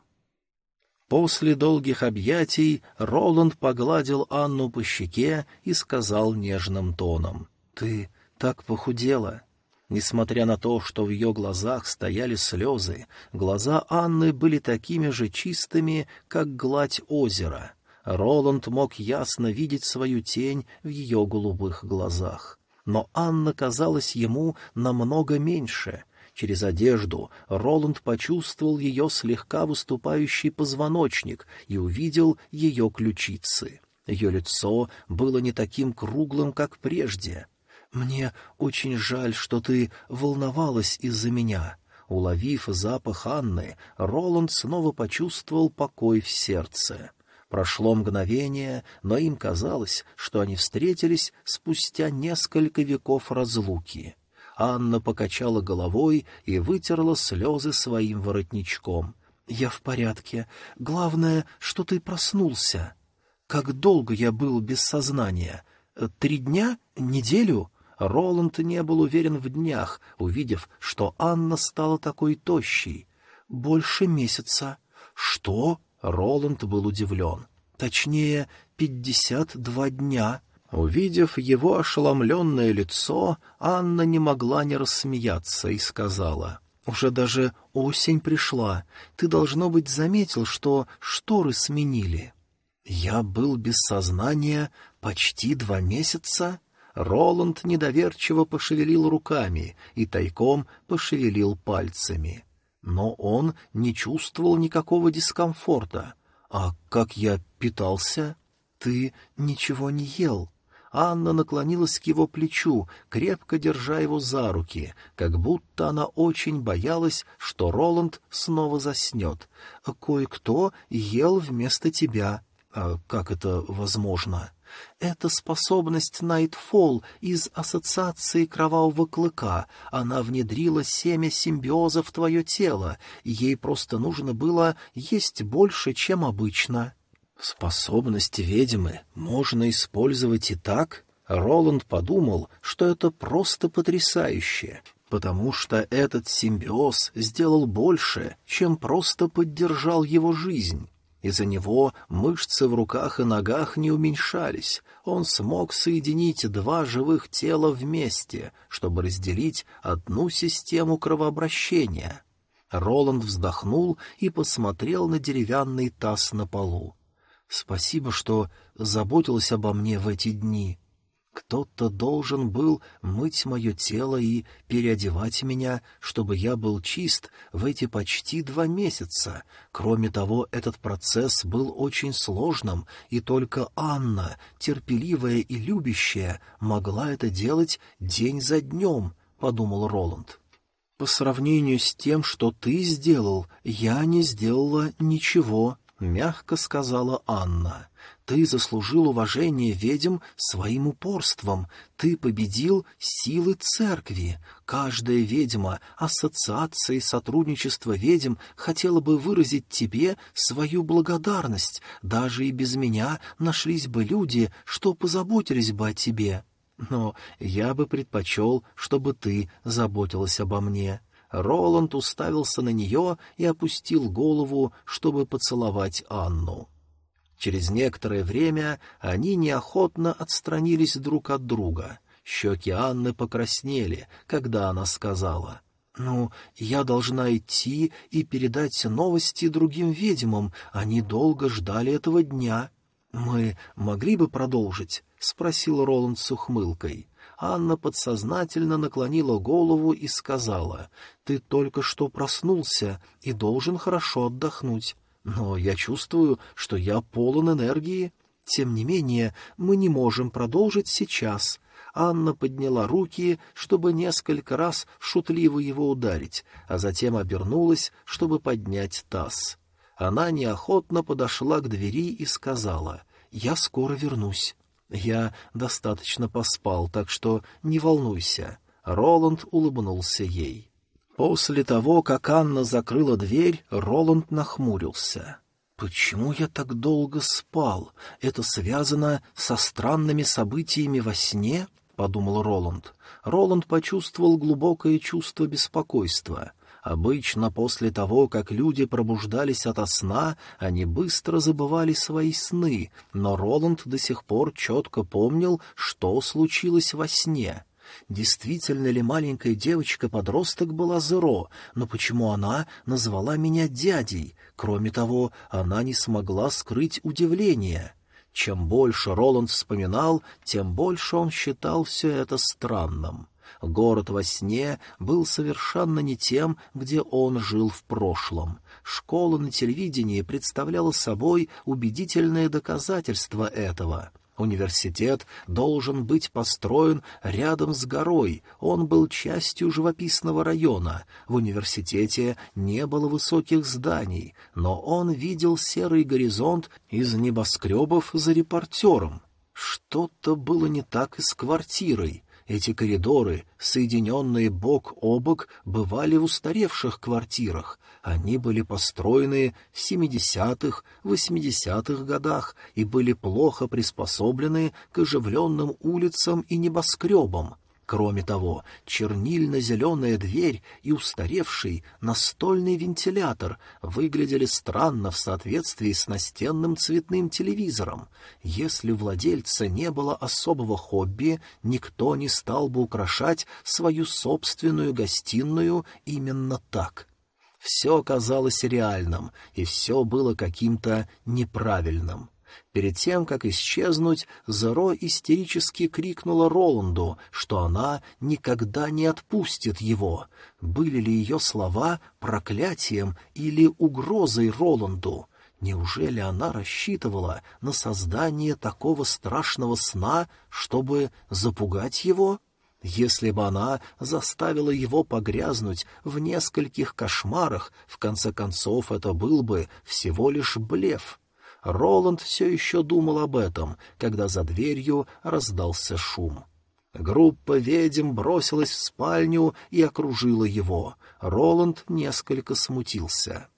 После долгих объятий Роланд погладил Анну по щеке и сказал нежным тоном. «Ты так похудела». Несмотря на то, что в ее глазах стояли слезы, глаза Анны были такими же чистыми, как гладь озера. Роланд мог ясно видеть свою тень в ее голубых глазах. Но Анна казалась ему намного меньше — Через одежду Роланд почувствовал ее слегка выступающий позвоночник и увидел ее ключицы. Ее лицо было не таким круглым, как прежде. «Мне очень жаль, что ты волновалась из-за меня». Уловив запах Анны, Роланд снова почувствовал покой в сердце. Прошло мгновение, но им казалось, что они встретились спустя несколько веков разлуки. Анна покачала головой и вытерла слезы своим воротничком. «Я в порядке. Главное, что ты проснулся. Как долго я был без сознания? Три дня? Неделю?» Роланд не был уверен в днях, увидев, что Анна стала такой тощей. «Больше месяца». «Что?» — Роланд был удивлен. «Точнее, пятьдесят два дня». Увидев его ошеломленное лицо, Анна не могла не рассмеяться и сказала, «Уже даже осень пришла. Ты, должно быть, заметил, что шторы сменили». «Я был без сознания почти два месяца?» Роланд недоверчиво пошевелил руками и тайком пошевелил пальцами. Но он не чувствовал никакого дискомфорта. «А как я питался?» «Ты ничего не ел», Анна наклонилась к его плечу, крепко держа его за руки, как будто она очень боялась, что Роланд снова заснет. «Кое-кто ел вместо тебя». А как это возможно? Это способность Найтфолл из Ассоциации Кровавого Клыка. Она внедрила семя симбиоза в твое тело, ей просто нужно было есть больше, чем обычно. Способности ведьмы можно использовать и так? Роланд подумал, что это просто потрясающе, потому что этот симбиоз сделал больше, чем просто поддержал его жизнь. Из-за него мышцы в руках и ногах не уменьшались, он смог соединить два живых тела вместе, чтобы разделить одну систему кровообращения. Роланд вздохнул и посмотрел на деревянный таз на полу. Спасибо, что заботилась обо мне в эти дни. Кто-то должен был мыть мое тело и переодевать меня, чтобы я был чист в эти почти два месяца. Кроме того, этот процесс был очень сложным, и только Анна, терпеливая и любящая, могла это делать день за днем, — подумал Роланд. По сравнению с тем, что ты сделал, я не сделала ничего, — мягко сказала Анна. «Ты заслужил уважение ведьм своим упорством. Ты победил силы церкви. Каждая ведьма Ассоциации сотрудничества ведьм хотела бы выразить тебе свою благодарность. Даже и без меня нашлись бы люди, что позаботились бы о тебе. Но я бы предпочел, чтобы ты заботилась обо мне». Роланд уставился на нее и опустил голову, чтобы поцеловать Анну. Через некоторое время они неохотно отстранились друг от друга. Щеки Анны покраснели, когда она сказала, «Ну, я должна идти и передать новости другим ведьмам, они долго ждали этого дня». «Мы могли бы продолжить?» — спросил Роланд с ухмылкой. Анна подсознательно наклонила голову и сказала, «Ты только что проснулся и должен хорошо отдохнуть. Но я чувствую, что я полон энергии. Тем не менее, мы не можем продолжить сейчас». Анна подняла руки, чтобы несколько раз шутливо его ударить, а затем обернулась, чтобы поднять таз. Она неохотно подошла к двери и сказала, «Я скоро вернусь». «Я достаточно поспал, так что не волнуйся». Роланд улыбнулся ей. После того, как Анна закрыла дверь, Роланд нахмурился. «Почему я так долго спал? Это связано со странными событиями во сне?» — подумал Роланд. Роланд почувствовал глубокое чувство беспокойства. Обычно после того, как люди пробуждались ото сна, они быстро забывали свои сны, но Роланд до сих пор четко помнил, что случилось во сне. Действительно ли маленькая девочка-подросток была Зеро, но почему она назвала меня дядей? Кроме того, она не смогла скрыть удивление. Чем больше Роланд вспоминал, тем больше он считал все это странным. Город во сне был совершенно не тем, где он жил в прошлом. Школа на телевидении представляла собой убедительное доказательство этого — Университет должен быть построен рядом с горой, он был частью живописного района. В университете не было высоких зданий, но он видел серый горизонт из небоскребов за репортером. Что-то было не так и с квартирой. Эти коридоры, соединенные бок о бок, бывали в устаревших квартирах. Они были построены в 70-х, 80-х годах и были плохо приспособлены к оживленным улицам и небоскребам. Кроме того, чернильно-зеленая дверь и устаревший настольный вентилятор выглядели странно в соответствии с настенным цветным телевизором. Если владельца не было особого хобби, никто не стал бы украшать свою собственную гостиную именно так. Все казалось реальным, и все было каким-то неправильным. Перед тем, как исчезнуть, Зеро истерически крикнула Роланду, что она никогда не отпустит его. Были ли ее слова проклятием или угрозой Роланду? Неужели она рассчитывала на создание такого страшного сна, чтобы запугать его? Если бы она заставила его погрязнуть в нескольких кошмарах, в конце концов это был бы всего лишь блеф. Роланд все еще думал об этом, когда за дверью раздался шум. Группа ведьм бросилась в спальню и окружила его. Роланд несколько смутился.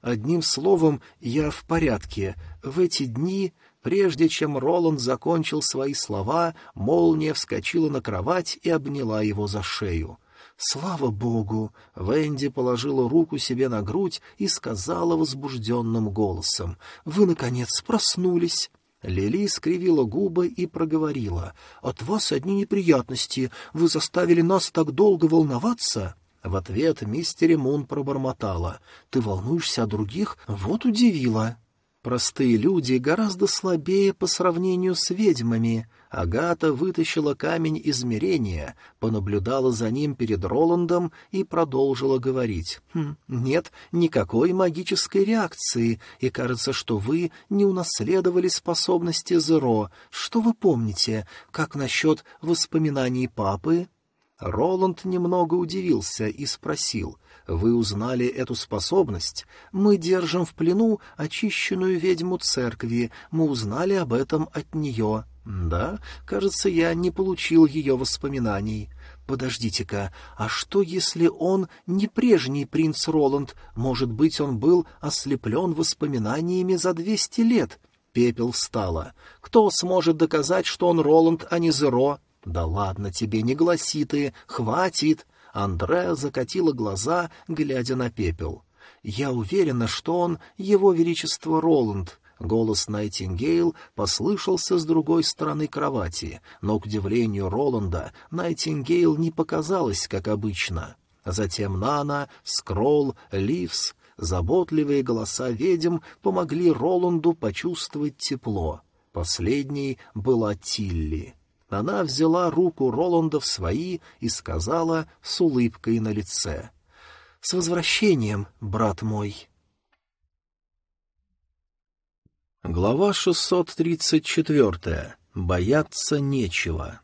«Одним словом, я в порядке. В эти дни...» Прежде чем Роланд закончил свои слова, молния вскочила на кровать и обняла его за шею. «Слава богу!» — Венди положила руку себе на грудь и сказала возбужденным голосом. «Вы, наконец, проснулись!» Лили скривила губы и проговорила. «От вас одни неприятности. Вы заставили нас так долго волноваться?» В ответ мистер Мун пробормотала. «Ты волнуешься о других? Вот удивила!» Простые люди гораздо слабее по сравнению с ведьмами. Агата вытащила камень измерения, понаблюдала за ним перед Роландом и продолжила говорить. «Хм, «Нет никакой магической реакции, и кажется, что вы не унаследовали способности Зеро. Что вы помните? Как насчет воспоминаний папы?» Роланд немного удивился и спросил — вы узнали эту способность? Мы держим в плену очищенную ведьму церкви. Мы узнали об этом от нее. Да, кажется, я не получил ее воспоминаний. Подождите-ка, а что, если он не прежний принц Роланд? Может быть, он был ослеплен воспоминаниями за двести лет? Пепел встала. Кто сможет доказать, что он Роланд, а не Зеро? Да ладно тебе, не гласи ты, хватит. Андреа закатила глаза, глядя на пепел. «Я уверена, что он его величество Роланд». Голос Найтингейл послышался с другой стороны кровати, но, к удивлению Роланда, Найтингейл не показалась, как обычно. Затем Нана, Скролл, Ливс, заботливые голоса ведьм помогли Роланду почувствовать тепло. Последней была Тилли. Она взяла руку Роланда в свои и сказала с улыбкой на лице. «С возвращением, брат мой!» Глава 634. Бояться нечего.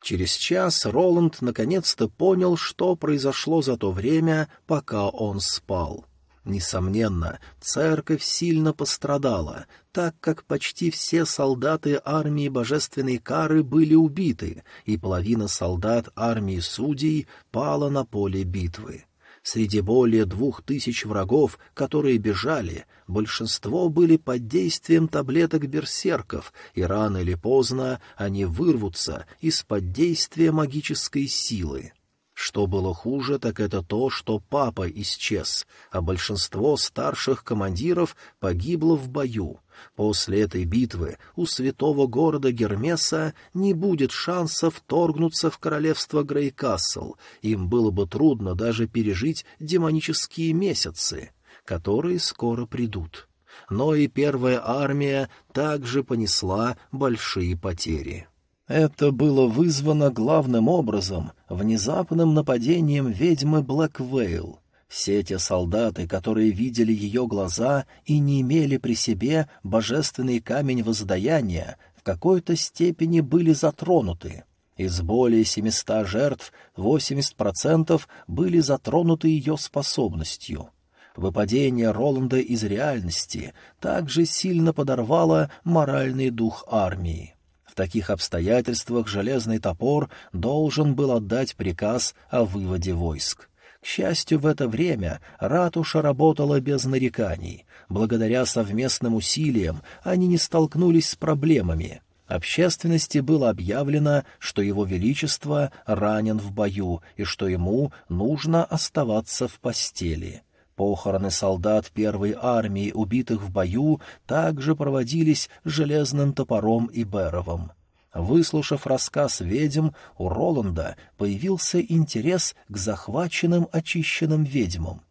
Через час Роланд наконец-то понял, что произошло за то время, пока он спал. Несомненно, церковь сильно пострадала, так как почти все солдаты армии божественной кары были убиты, и половина солдат армии судей пала на поле битвы. Среди более двух тысяч врагов, которые бежали, большинство были под действием таблеток берсерков, и рано или поздно они вырвутся из-под действия магической силы. Что было хуже, так это то, что папа исчез, а большинство старших командиров погибло в бою. После этой битвы у святого города Гермеса не будет шанса вторгнуться в королевство Грейкасл, им было бы трудно даже пережить демонические месяцы, которые скоро придут. Но и первая армия также понесла большие потери. Это было вызвано главным образом внезапным нападением ведьмы Блэквейл — все те солдаты, которые видели ее глаза и не имели при себе божественный камень воздаяния, в какой-то степени были затронуты. Из более семиста жертв 80% были затронуты ее способностью. Выпадение Роланда из реальности также сильно подорвало моральный дух армии. В таких обстоятельствах железный топор должен был отдать приказ о выводе войск. К счастью, в это время ратуша работала без нареканий. Благодаря совместным усилиям они не столкнулись с проблемами. Общественности было объявлено, что его величество ранен в бою и что ему нужно оставаться в постели. Похороны солдат первой армии, убитых в бою, также проводились железным топором и Беровым. Выслушав рассказ ведьм, у Роланда появился интерес к захваченным очищенным ведьмам.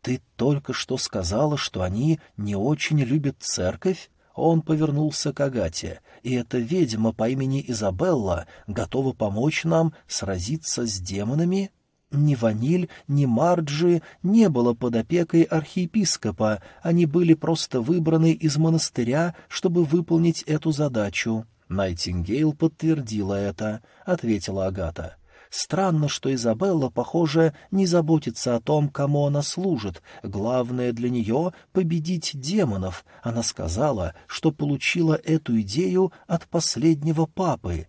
«Ты только что сказала, что они не очень любят церковь?» Он повернулся к Агате, и эта ведьма по имени Изабелла готова помочь нам сразиться с демонами? Ни Ваниль, ни Марджи не было под опекой архиепископа, они были просто выбраны из монастыря, чтобы выполнить эту задачу. Найтингейл подтвердила это, ответила Агата. Странно, что Изабелла, похоже, не заботится о том, кому она служит. Главное для нее — победить демонов. Она сказала, что получила эту идею от последнего папы.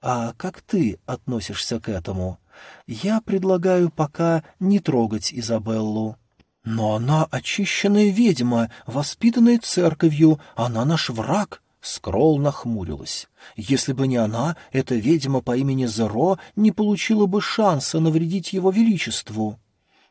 А как ты относишься к этому? Я предлагаю пока не трогать Изабеллу. Но она очищенная ведьма, воспитанная церковью, она наш враг, Скролл нахмурилась. Если бы не она, эта ведьма по имени Зеро не получила бы шанса навредить его величеству.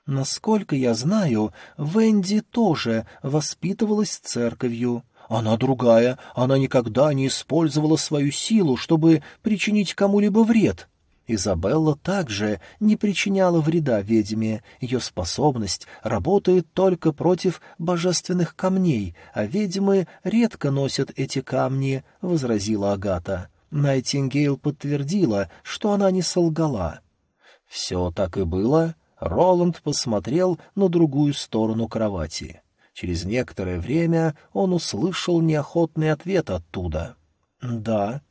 Насколько я знаю, Венди тоже воспитывалась церковью. Она другая, она никогда не использовала свою силу, чтобы причинить кому-либо вред. Изабелла также не причиняла вреда ведьме, ее способность работает только против божественных камней, а ведьмы редко носят эти камни, — возразила Агата. Найтингейл подтвердила, что она не солгала. Все так и было. Роланд посмотрел на другую сторону кровати. Через некоторое время он услышал неохотный ответ оттуда. «Да,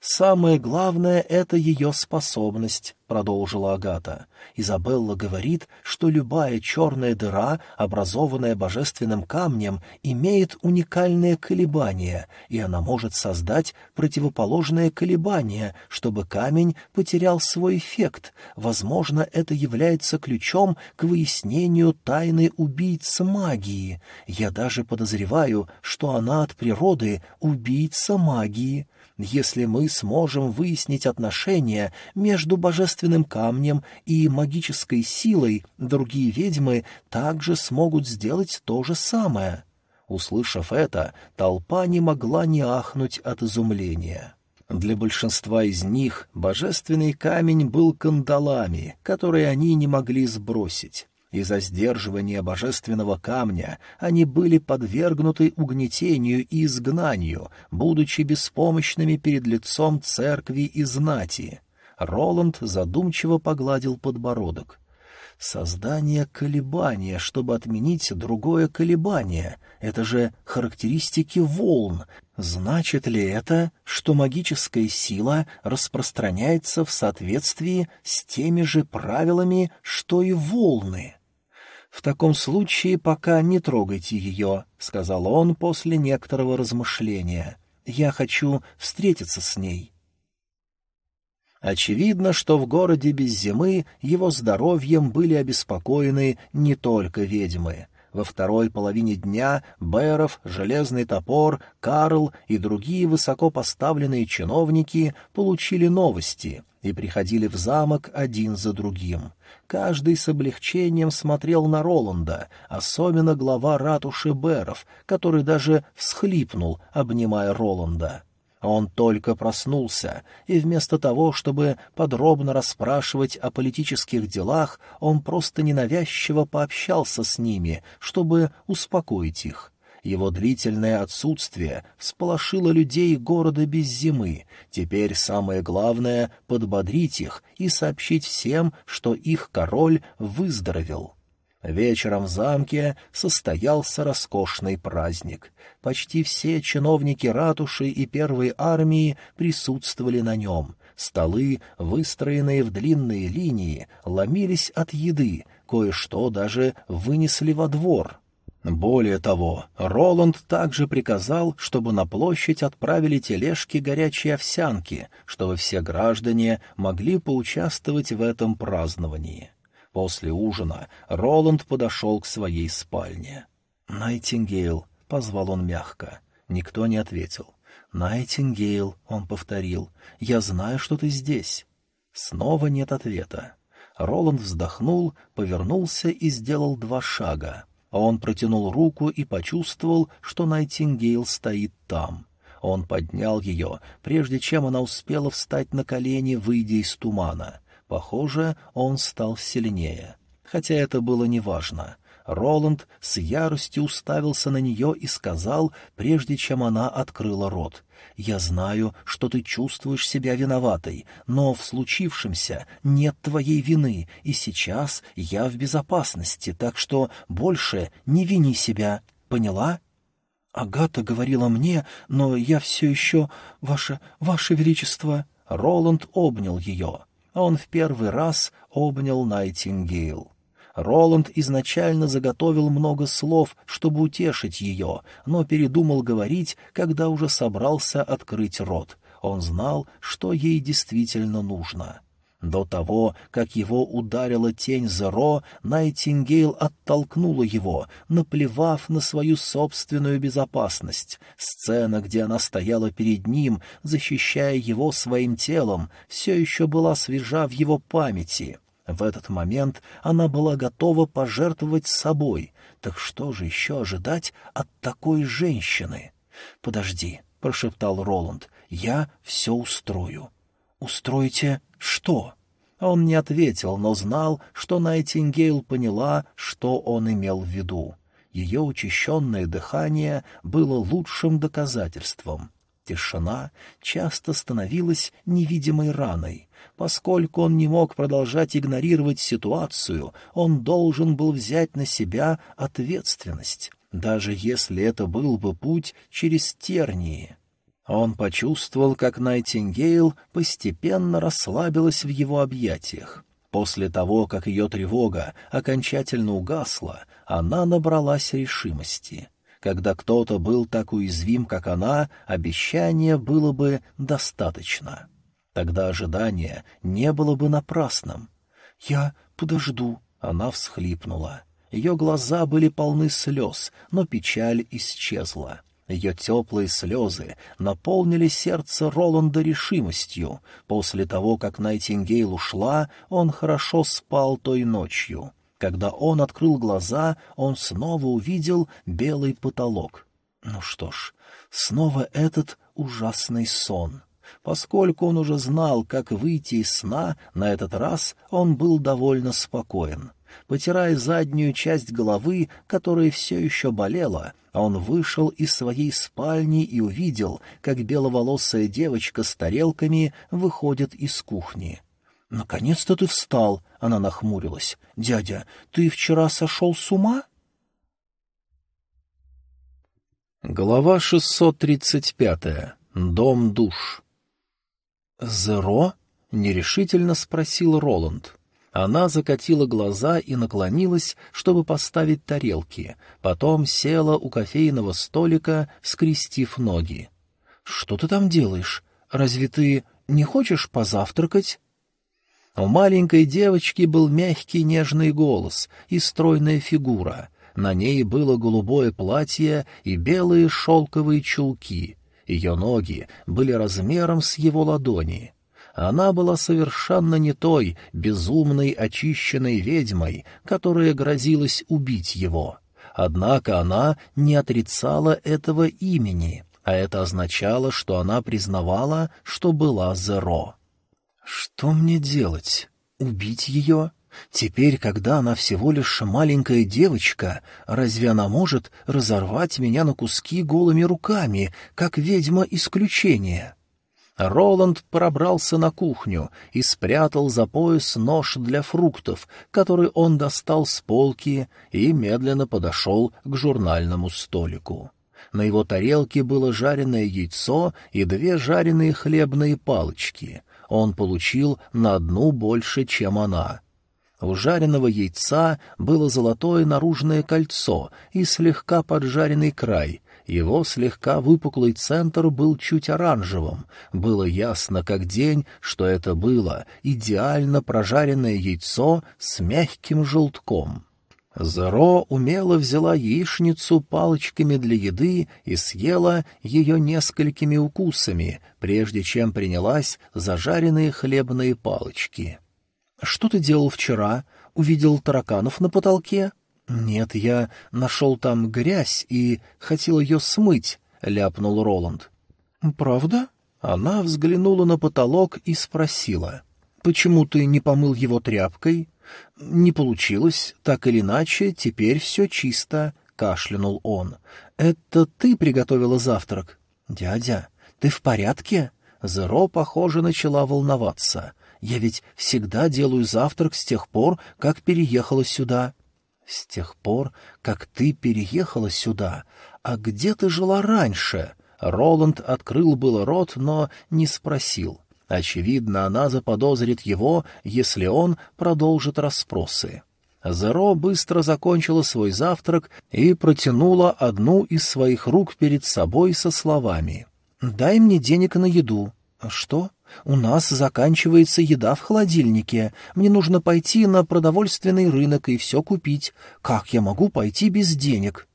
«Самое главное — это ее способность», — продолжила Агата. «Изабелла говорит, что любая черная дыра, образованная божественным камнем, имеет уникальное колебание, и она может создать противоположное колебание, чтобы камень потерял свой эффект. Возможно, это является ключом к выяснению тайны убийцы магии. Я даже подозреваю, что она от природы убийца магии». Если мы сможем выяснить отношения между божественным камнем и магической силой, другие ведьмы также смогут сделать то же самое. Услышав это, толпа не могла не ахнуть от изумления. Для большинства из них божественный камень был кандалами, которые они не могли сбросить. Из-за сдерживания божественного камня они были подвергнуты угнетению и изгнанию, будучи беспомощными перед лицом церкви и знати. Роланд задумчиво погладил подбородок. Создание колебания, чтобы отменить другое колебание — это же характеристики волн. Значит ли это, что магическая сила распространяется в соответствии с теми же правилами, что и волны? «В таком случае пока не трогайте ее», — сказал он после некоторого размышления. «Я хочу встретиться с ней». Очевидно, что в городе без зимы его здоровьем были обеспокоены не только ведьмы. Во второй половине дня Бэров, Железный топор, Карл и другие высокопоставленные чиновники получили новости — и приходили в замок один за другим. Каждый с облегчением смотрел на Роланда, особенно глава ратуши Беров, который даже всхлипнул, обнимая Роланда. Он только проснулся, и вместо того, чтобы подробно расспрашивать о политических делах, он просто ненавязчиво пообщался с ними, чтобы успокоить их. Его длительное отсутствие всполошило людей города без зимы. Теперь самое главное — подбодрить их и сообщить всем, что их король выздоровел. Вечером в замке состоялся роскошный праздник. Почти все чиновники ратуши и первой армии присутствовали на нем. Столы, выстроенные в длинные линии, ломились от еды, кое-что даже вынесли во двор. Более того, Роланд также приказал, чтобы на площадь отправили тележки горячей овсянки, чтобы все граждане могли поучаствовать в этом праздновании. После ужина Роланд подошел к своей спальне. «Найтингейл», — позвал он мягко. Никто не ответил. «Найтингейл», — он повторил, — «я знаю, что ты здесь». Снова нет ответа. Роланд вздохнул, повернулся и сделал два шага. Он протянул руку и почувствовал, что Найтингейл стоит там. Он поднял ее, прежде чем она успела встать на колени, выйдя из тумана. Похоже, он стал сильнее. Хотя это было неважно. Роланд с яростью уставился на нее и сказал, прежде чем она открыла рот. «Я знаю, что ты чувствуешь себя виноватой, но в случившемся нет твоей вины, и сейчас я в безопасности, так что больше не вини себя. Поняла?» «Агата говорила мне, но я все еще... Ваше... Ваше Величество...» Роланд обнял ее. Он в первый раз обнял Найтингейл. Роланд изначально заготовил много слов, чтобы утешить ее, но передумал говорить, когда уже собрался открыть рот. Он знал, что ей действительно нужно. До того, как его ударила тень Зеро, Найтингейл оттолкнула его, наплевав на свою собственную безопасность. Сцена, где она стояла перед ним, защищая его своим телом, все еще была свежа в его памяти. В этот момент она была готова пожертвовать собой. Так что же еще ожидать от такой женщины? «Подожди», — прошептал Роланд, — «я все устрою». «Устроите что?» Он не ответил, но знал, что Найтингейл поняла, что он имел в виду. Ее учащенное дыхание было лучшим доказательством. Тишина часто становилась невидимой раной. Поскольку он не мог продолжать игнорировать ситуацию, он должен был взять на себя ответственность, даже если это был бы путь через тернии. Он почувствовал, как Найтингейл постепенно расслабилась в его объятиях. После того, как ее тревога окончательно угасла, она набралась решимости. Когда кто-то был так уязвим, как она, обещания было бы достаточно. Тогда ожидание не было бы напрасным. «Я подожду», — она всхлипнула. Ее глаза были полны слез, но печаль исчезла. Ее теплые слезы наполнили сердце Роланда решимостью. После того, как Найтингейл ушла, он хорошо спал той ночью. Когда он открыл глаза, он снова увидел белый потолок. Ну что ж, снова этот ужасный сон. Поскольку он уже знал, как выйти из сна, на этот раз он был довольно спокоен. Потирая заднюю часть головы, которая все еще болела, он вышел из своей спальни и увидел, как беловолосая девочка с тарелками выходит из кухни. «Наконец-то ты встал!» — она нахмурилась. «Дядя, ты вчера сошел с ума?» Глава 635. Дом душ. «Зеро?» — нерешительно спросил Роланд. Она закатила глаза и наклонилась, чтобы поставить тарелки, потом села у кофейного столика, скрестив ноги. «Что ты там делаешь? Разве ты не хочешь позавтракать?» У маленькой девочки был мягкий нежный голос и стройная фигура. На ней было голубое платье и белые шелковые чулки. Ее ноги были размером с его ладони. Она была совершенно не той безумной очищенной ведьмой, которая грозилась убить его. Однако она не отрицала этого имени, а это означало, что она признавала, что была Зеро. «Что мне делать? Убить ее?» Теперь, когда она всего лишь маленькая девочка, разве она может разорвать меня на куски голыми руками, как ведьма исключения? Роланд пробрался на кухню и спрятал за пояс нож для фруктов, который он достал с полки и медленно подошел к журнальному столику. На его тарелке было жареное яйцо и две жареные хлебные палочки. Он получил на одну больше, чем она. У жареного яйца было золотое наружное кольцо и слегка поджаренный край, его слегка выпуклый центр был чуть оранжевым. Было ясно, как день, что это было идеально прожаренное яйцо с мягким желтком. Зеро умело взяла яичницу палочками для еды и съела ее несколькими укусами, прежде чем принялась за жареные хлебные палочки. — Что ты делал вчера? Увидел тараканов на потолке? — «Нет, я нашел там грязь и хотел ее смыть», — ляпнул Роланд. «Правда?» Она взглянула на потолок и спросила. «Почему ты не помыл его тряпкой?» «Не получилось, так или иначе, теперь все чисто», — кашлянул он. «Это ты приготовила завтрак?» «Дядя, ты в порядке?» Зеро, похоже, начала волноваться. «Я ведь всегда делаю завтрак с тех пор, как переехала сюда». «С тех пор, как ты переехала сюда, а где ты жила раньше?» Роланд открыл было рот, но не спросил. Очевидно, она заподозрит его, если он продолжит расспросы. Зеро быстро закончила свой завтрак и протянула одну из своих рук перед собой со словами. «Дай мне денег на еду». «Что?» «У нас заканчивается еда в холодильнике. Мне нужно пойти на продовольственный рынок и все купить. Как я могу пойти без денег?»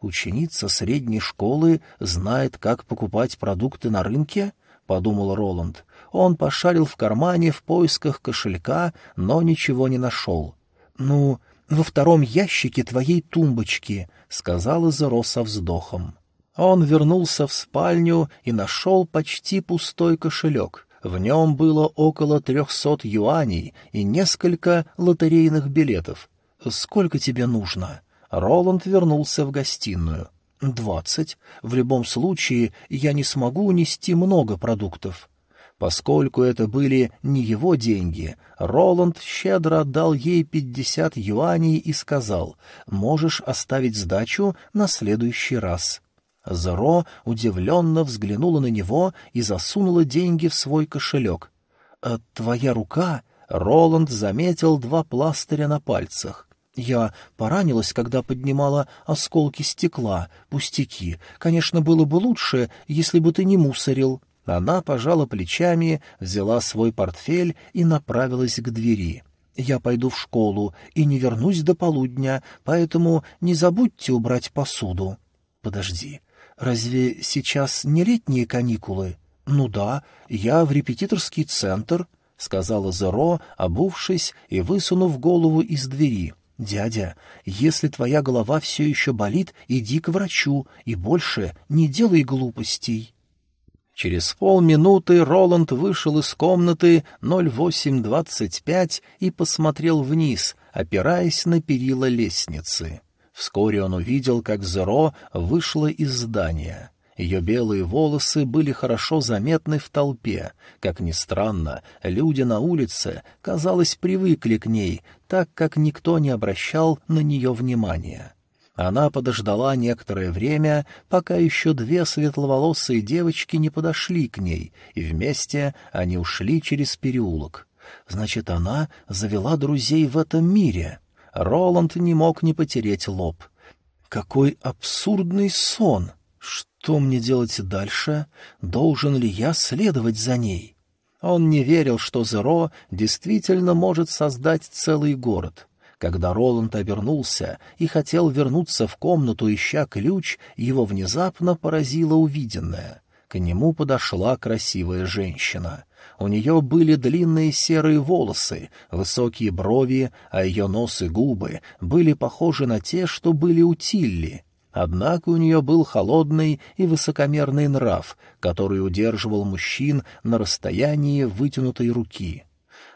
«Ученица средней школы знает, как покупать продукты на рынке?» — подумал Роланд. Он пошарил в кармане в поисках кошелька, но ничего не нашел. «Ну, во втором ящике твоей тумбочки», — сказала Зеро со вздохом. Он вернулся в спальню и нашел почти пустой кошелек. В нем было около трехсот юаней и несколько лотерейных билетов. «Сколько тебе нужно?» Роланд вернулся в гостиную. «Двадцать. В любом случае, я не смогу унести много продуктов». Поскольку это были не его деньги, Роланд щедро отдал ей пятьдесят юаней и сказал, «Можешь оставить сдачу на следующий раз». Зеро удивленно взглянула на него и засунула деньги в свой кошелек. «А твоя рука...» — Роланд заметил два пластыря на пальцах. «Я поранилась, когда поднимала осколки стекла, пустяки. Конечно, было бы лучше, если бы ты не мусорил». Она пожала плечами, взяла свой портфель и направилась к двери. «Я пойду в школу и не вернусь до полудня, поэтому не забудьте убрать посуду». «Подожди, Разве сейчас не летние каникулы? Ну да, я в репетиторский центр, — сказала Зеро, обувшись и высунув голову из двери. «Дядя, если твоя голова все еще болит, иди к врачу и больше не делай глупостей». Через полминуты Роланд вышел из комнаты 0825 и посмотрел вниз, опираясь на перила лестницы. Вскоре он увидел, как Зеро вышла из здания. Ее белые волосы были хорошо заметны в толпе. Как ни странно, люди на улице, казалось, привыкли к ней, так как никто не обращал на нее внимания. Она подождала некоторое время, пока еще две светловолосые девочки не подошли к ней, и вместе они ушли через переулок. Значит, она завела друзей в этом мире. Роланд не мог не потереть лоб. «Какой абсурдный сон! Что мне делать дальше? Должен ли я следовать за ней?» Он не верил, что Зеро действительно может создать целый город. Когда Роланд обернулся и хотел вернуться в комнату, ища ключ, его внезапно поразило увиденное. К нему подошла красивая женщина. У нее были длинные серые волосы, высокие брови, а ее нос и губы были похожи на те, что были у Тилли. Однако у нее был холодный и высокомерный нрав, который удерживал мужчин на расстоянии вытянутой руки.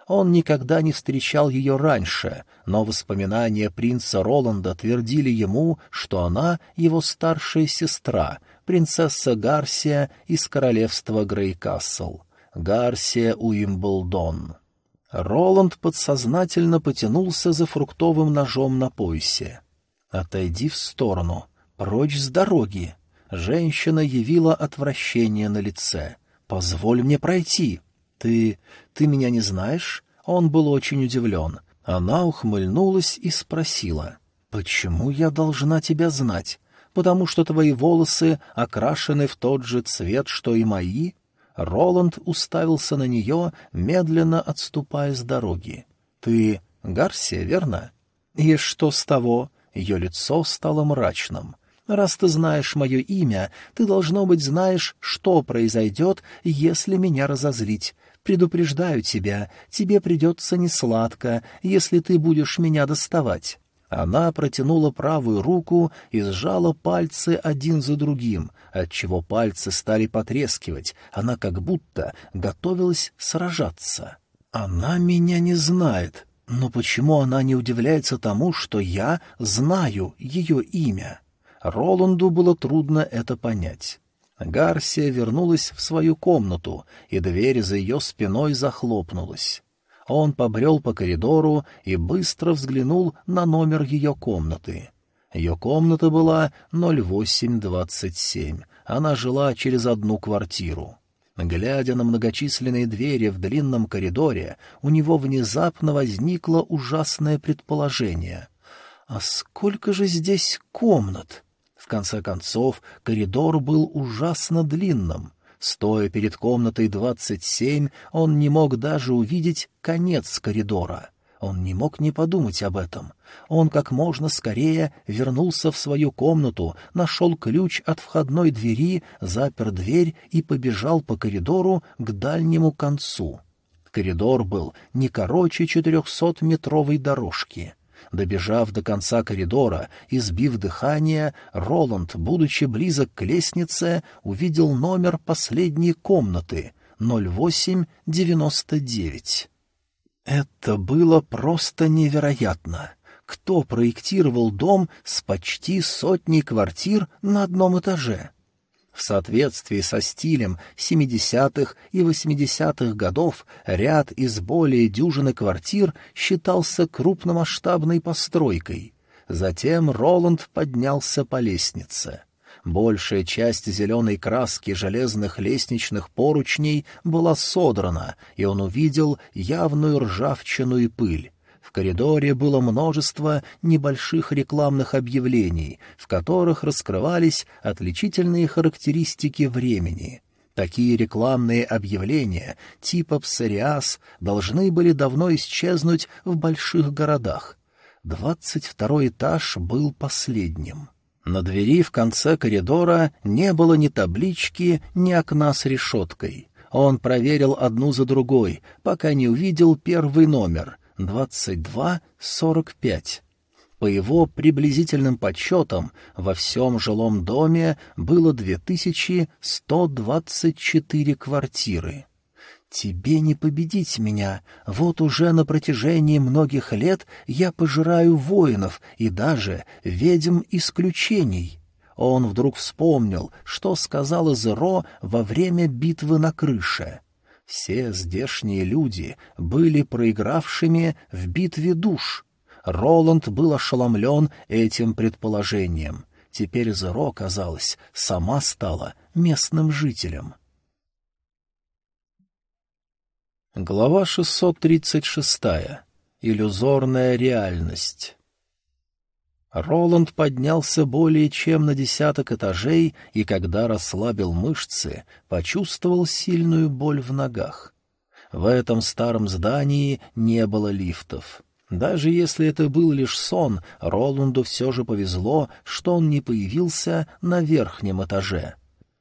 Он никогда не встречал ее раньше, но воспоминания принца Роланда твердили ему, что она его старшая сестра, принцесса Гарсия из королевства Грейкасл. Гарсия Уимблдон. Роланд подсознательно потянулся за фруктовым ножом на поясе. «Отойди в сторону, прочь с дороги». Женщина явила отвращение на лице. «Позволь мне пройти». «Ты... ты меня не знаешь?» Он был очень удивлен. Она ухмыльнулась и спросила. «Почему я должна тебя знать? Потому что твои волосы окрашены в тот же цвет, что и мои?» Роланд уставился на нее, медленно отступая с дороги. «Ты Гарсия, верно?» «И что с того?» Ее лицо стало мрачным. «Раз ты знаешь мое имя, ты, должно быть, знаешь, что произойдет, если меня разозлить. Предупреждаю тебя, тебе придется несладко, если ты будешь меня доставать». Она протянула правую руку и сжала пальцы один за другим, отчего пальцы стали потрескивать, она как будто готовилась сражаться. «Она меня не знает, но почему она не удивляется тому, что я знаю ее имя?» Роланду было трудно это понять. Гарсия вернулась в свою комнату, и дверь за ее спиной захлопнулась. Он побрел по коридору и быстро взглянул на номер ее комнаты. Ее комната была 0827. Она жила через одну квартиру. Глядя на многочисленные двери в длинном коридоре, у него внезапно возникло ужасное предположение. «А сколько же здесь комнат?» В конце концов, коридор был ужасно длинным. Стоя перед комнатой двадцать семь, он не мог даже увидеть конец коридора. Он не мог не подумать об этом. Он как можно скорее вернулся в свою комнату, нашел ключ от входной двери, запер дверь и побежал по коридору к дальнему концу. Коридор был не короче четырехсотметровой дорожки. Добежав до конца коридора и сбив дыхание, Роланд, будучи близок к лестнице, увидел номер последней комнаты — 0899. Это было просто невероятно. Кто проектировал дом с почти сотней квартир на одном этаже? В соответствии со стилем 70-х и 80-х годов ряд из более дюжины квартир считался крупномасштабной постройкой. Затем Роланд поднялся по лестнице. Большая часть зеленой краски железных лестничных поручней была содрана, и он увидел явную ржавчину и пыль. В коридоре было множество небольших рекламных объявлений, в которых раскрывались отличительные характеристики времени. Такие рекламные объявления типа «Псориаз» должны были давно исчезнуть в больших городах. Двадцать второй этаж был последним. На двери в конце коридора не было ни таблички, ни окна с решеткой. Он проверил одну за другой, пока не увидел первый номер, 22-45. По его приблизительным подсчетам, во всем жилом доме было 2124 квартиры. «Тебе не победить меня. Вот уже на протяжении многих лет я пожираю воинов и даже ведьм исключений». Он вдруг вспомнил, что сказал Зеро во время битвы на крыше — все здешние люди были проигравшими в битве душ. Роланд был ошеломлен этим предположением. Теперь Зеро, казалось, сама стала местным жителем. Глава 636. Иллюзорная реальность. Роланд поднялся более чем на десяток этажей и, когда расслабил мышцы, почувствовал сильную боль в ногах. В этом старом здании не было лифтов. Даже если это был лишь сон, Роланду все же повезло, что он не появился на верхнем этаже.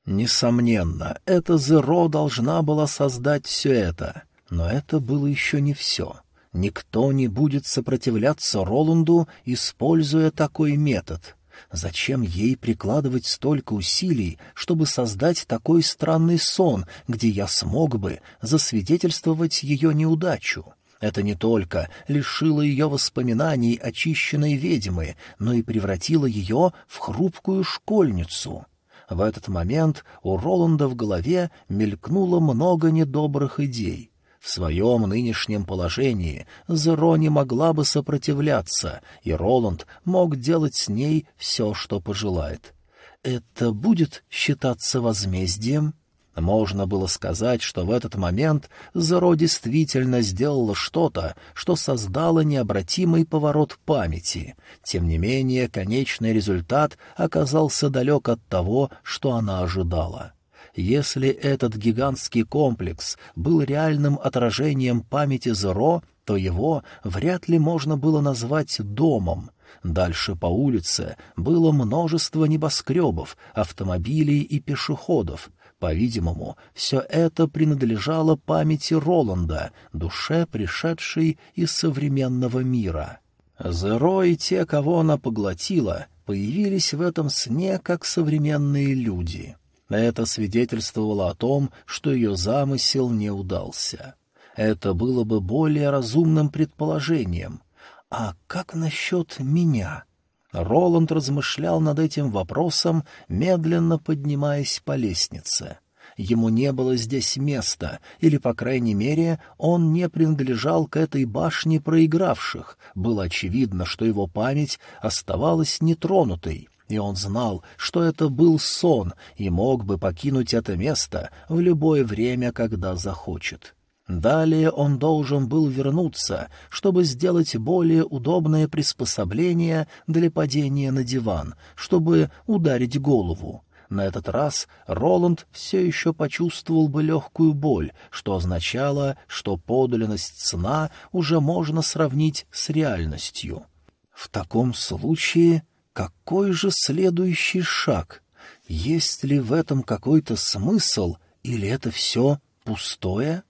Несомненно, эта Зеро должна была создать все это, но это было еще не все. Никто не будет сопротивляться Роланду, используя такой метод. Зачем ей прикладывать столько усилий, чтобы создать такой странный сон, где я смог бы засвидетельствовать ее неудачу? Это не только лишило ее воспоминаний очищенной ведьмы, но и превратило ее в хрупкую школьницу. В этот момент у Роланда в голове мелькнуло много недобрых идей. В своем нынешнем положении Зеро не могла бы сопротивляться, и Роланд мог делать с ней все, что пожелает. «Это будет считаться возмездием?» Можно было сказать, что в этот момент Зеро действительно сделала что-то, что создало необратимый поворот памяти. Тем не менее, конечный результат оказался далек от того, что она ожидала. Если этот гигантский комплекс был реальным отражением памяти Зеро, то его вряд ли можно было назвать домом. Дальше по улице было множество небоскребов, автомобилей и пешеходов. По-видимому, все это принадлежало памяти Роланда, душе, пришедшей из современного мира. Зеро и те, кого она поглотила, появились в этом сне как современные люди. Это свидетельствовало о том, что ее замысел не удался. Это было бы более разумным предположением. А как насчет меня? Роланд размышлял над этим вопросом, медленно поднимаясь по лестнице. Ему не было здесь места, или, по крайней мере, он не принадлежал к этой башне проигравших. Было очевидно, что его память оставалась нетронутой и он знал, что это был сон, и мог бы покинуть это место в любое время, когда захочет. Далее он должен был вернуться, чтобы сделать более удобное приспособление для падения на диван, чтобы ударить голову. На этот раз Роланд все еще почувствовал бы легкую боль, что означало, что подлинность сна уже можно сравнить с реальностью. В таком случае какой же следующий шаг? Есть ли в этом какой-то смысл, или это все пустое?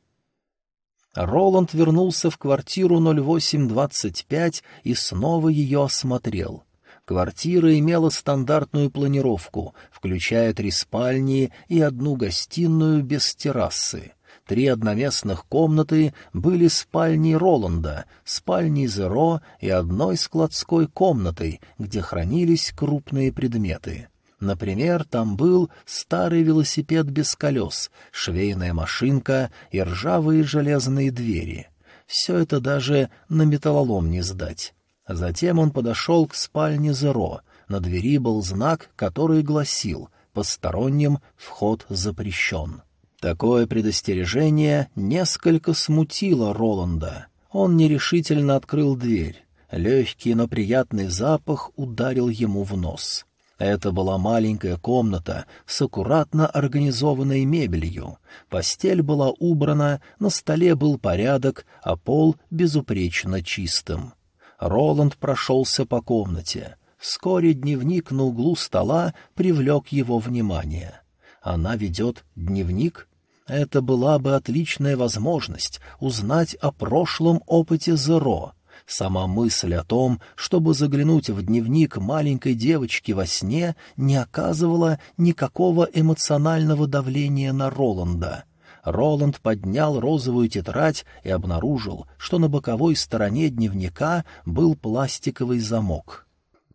Роланд вернулся в квартиру 0825 и снова ее осмотрел. Квартира имела стандартную планировку, включая три спальни и одну гостиную без террасы. Три одноместных комнаты были спальней Роланда, спальней Зеро и одной складской комнатой, где хранились крупные предметы. Например, там был старый велосипед без колес, швейная машинка и ржавые железные двери. Все это даже на металлолом не сдать. Затем он подошел к спальне Зеро. На двери был знак, который гласил «Посторонним вход запрещен». Такое предостережение несколько смутило Роланда. Он нерешительно открыл дверь. Легкий, но приятный запах ударил ему в нос. Это была маленькая комната с аккуратно организованной мебелью. Постель была убрана, на столе был порядок, а пол безупречно чистым. Роланд прошелся по комнате. Вскоре дневник на углу стола привлек его внимание. Она ведет дневник? Это была бы отличная возможность узнать о прошлом опыте Зеро. Сама мысль о том, чтобы заглянуть в дневник маленькой девочки во сне, не оказывала никакого эмоционального давления на Роланда. Роланд поднял розовую тетрадь и обнаружил, что на боковой стороне дневника был пластиковый замок.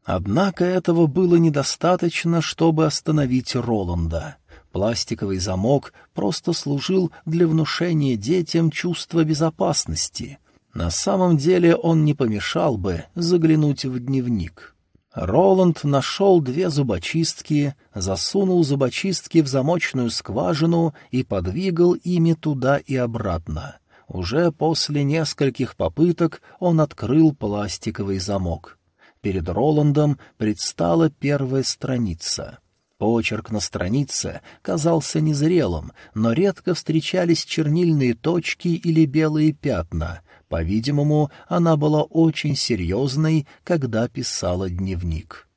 Однако этого было недостаточно, чтобы остановить Роланда. Пластиковый замок просто служил для внушения детям чувства безопасности. На самом деле он не помешал бы заглянуть в дневник. Роланд нашел две зубочистки, засунул зубочистки в замочную скважину и подвигал ими туда и обратно. Уже после нескольких попыток он открыл пластиковый замок. Перед Роландом предстала первая страница — Почерк на странице казался незрелым, но редко встречались чернильные точки или белые пятна. По-видимому, она была очень серьезной, когда писала дневник.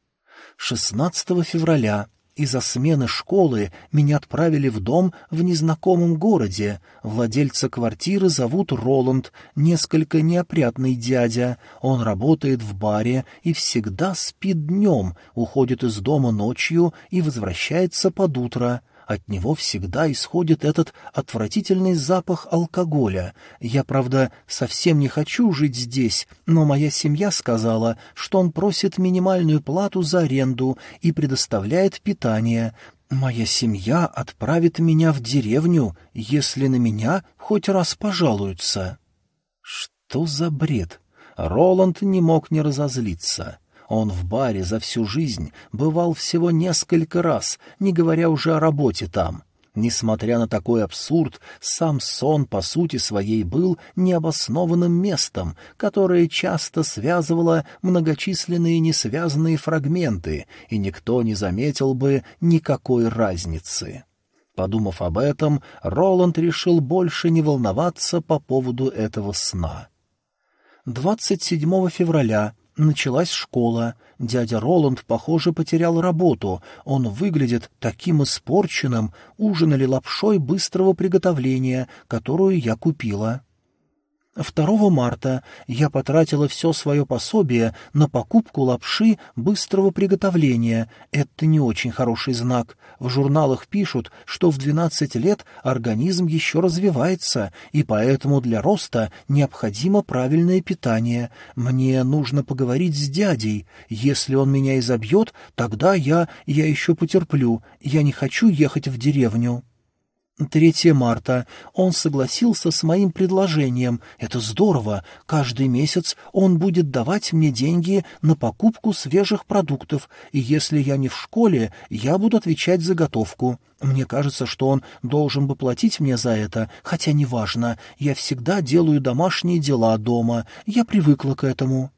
16 февраля. Из-за смены школы меня отправили в дом в незнакомом городе. Владельца квартиры зовут Роланд, несколько неопрятный дядя. Он работает в баре и всегда спит днем, уходит из дома ночью и возвращается под утро. От него всегда исходит этот отвратительный запах алкоголя. Я, правда, совсем не хочу жить здесь, но моя семья сказала, что он просит минимальную плату за аренду и предоставляет питание. Моя семья отправит меня в деревню, если на меня хоть раз пожалуются. Что за бред? Роланд не мог не разозлиться. Он в баре за всю жизнь бывал всего несколько раз, не говоря уже о работе там. Несмотря на такой абсурд, сам сон по сути своей был необоснованным местом, которое часто связывало многочисленные несвязанные фрагменты, и никто не заметил бы никакой разницы. Подумав об этом, Роланд решил больше не волноваться по поводу этого сна. 27 февраля Началась школа. Дядя Роланд, похоже, потерял работу. Он выглядит таким испорченным. Ужинали лапшой быстрого приготовления, которую я купила. 2 марта я потратила все свое пособие на покупку лапши быстрого приготовления. Это не очень хороший знак. В журналах пишут, что в 12 лет организм еще развивается, и поэтому для роста необходимо правильное питание. Мне нужно поговорить с дядей. Если он меня изобьет, тогда я, я еще потерплю. Я не хочу ехать в деревню. 3 марта. Он согласился с моим предложением. Это здорово. Каждый месяц он будет давать мне деньги на покупку свежих продуктов, и если я не в школе, я буду отвечать за готовку. Мне кажется, что он должен бы платить мне за это, хотя неважно. Я всегда делаю домашние дела дома. Я привыкла к этому.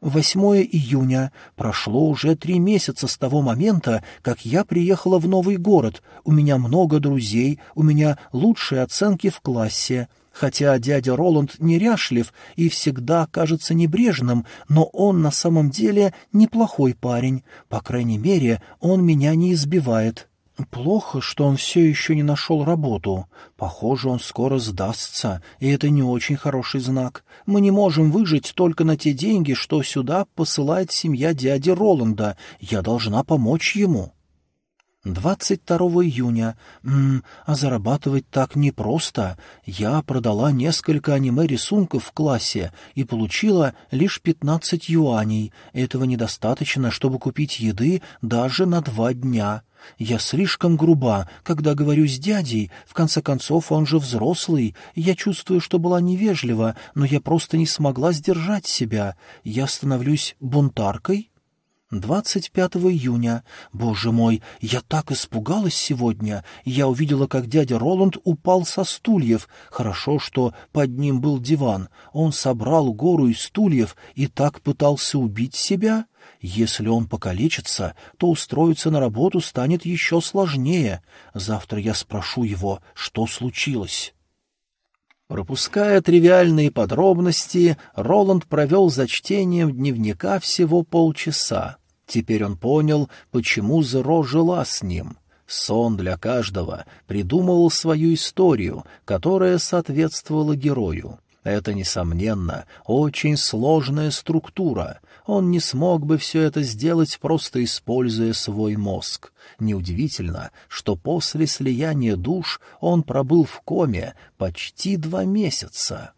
8 июня. Прошло уже три месяца с того момента, как я приехала в новый город. У меня много друзей, у меня лучшие оценки в классе. Хотя дядя Роланд неряшлив и всегда кажется небрежным, но он на самом деле неплохой парень. По крайней мере, он меня не избивает. Плохо, что он все еще не нашел работу. Похоже, он скоро сдастся, и это не очень хороший знак. Мы не можем выжить только на те деньги, что сюда посылает семья дяди Роланда. Я должна помочь ему. 22 июня. М -м, а зарабатывать так непросто. Я продала несколько аниме-рисунков в классе и получила лишь 15 юаней. Этого недостаточно, чтобы купить еды даже на два дня. Я слишком груба, когда говорю с дядей, в конце концов он же взрослый, я чувствую, что была невежлива, но я просто не смогла сдержать себя. Я становлюсь бунтаркой?» 25 июня. Боже мой, я так испугалась сегодня. Я увидела, как дядя Роланд упал со стульев. Хорошо, что под ним был диван. Он собрал гору из стульев и так пытался убить себя. Если он покалечится, то устроиться на работу станет еще сложнее. Завтра я спрошу его, что случилось. Пропуская тривиальные подробности, Роланд провел за чтением дневника всего полчаса. Теперь он понял, почему Зеро жила с ним. Сон для каждого придумывал свою историю, которая соответствовала герою. Это, несомненно, очень сложная структура. Он не смог бы все это сделать, просто используя свой мозг. Неудивительно, что после слияния душ он пробыл в коме почти два месяца.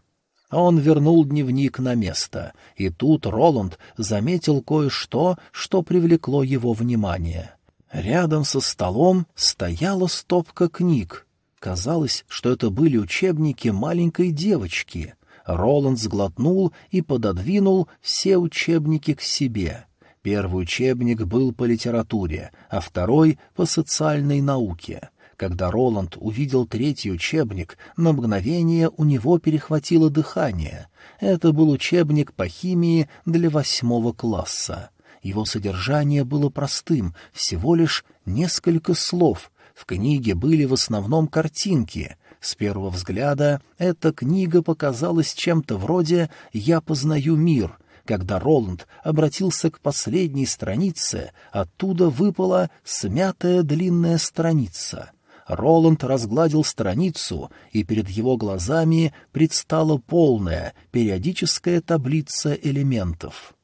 Он вернул дневник на место, и тут Роланд заметил кое-что, что привлекло его внимание. Рядом со столом стояла стопка книг. Казалось, что это были учебники маленькой девочки. Роланд сглотнул и пододвинул все учебники к себе. Первый учебник был по литературе, а второй — по социальной науке. Когда Роланд увидел третий учебник, на мгновение у него перехватило дыхание. Это был учебник по химии для восьмого класса. Его содержание было простым, всего лишь несколько слов. В книге были в основном картинки — с первого взгляда эта книга показалась чем-то вроде «Я познаю мир», Когда Роланд обратился к последней странице, оттуда выпала смятая длинная страница. Роланд разгладил страницу, и перед его глазами предстала полная периодическая таблица элементов.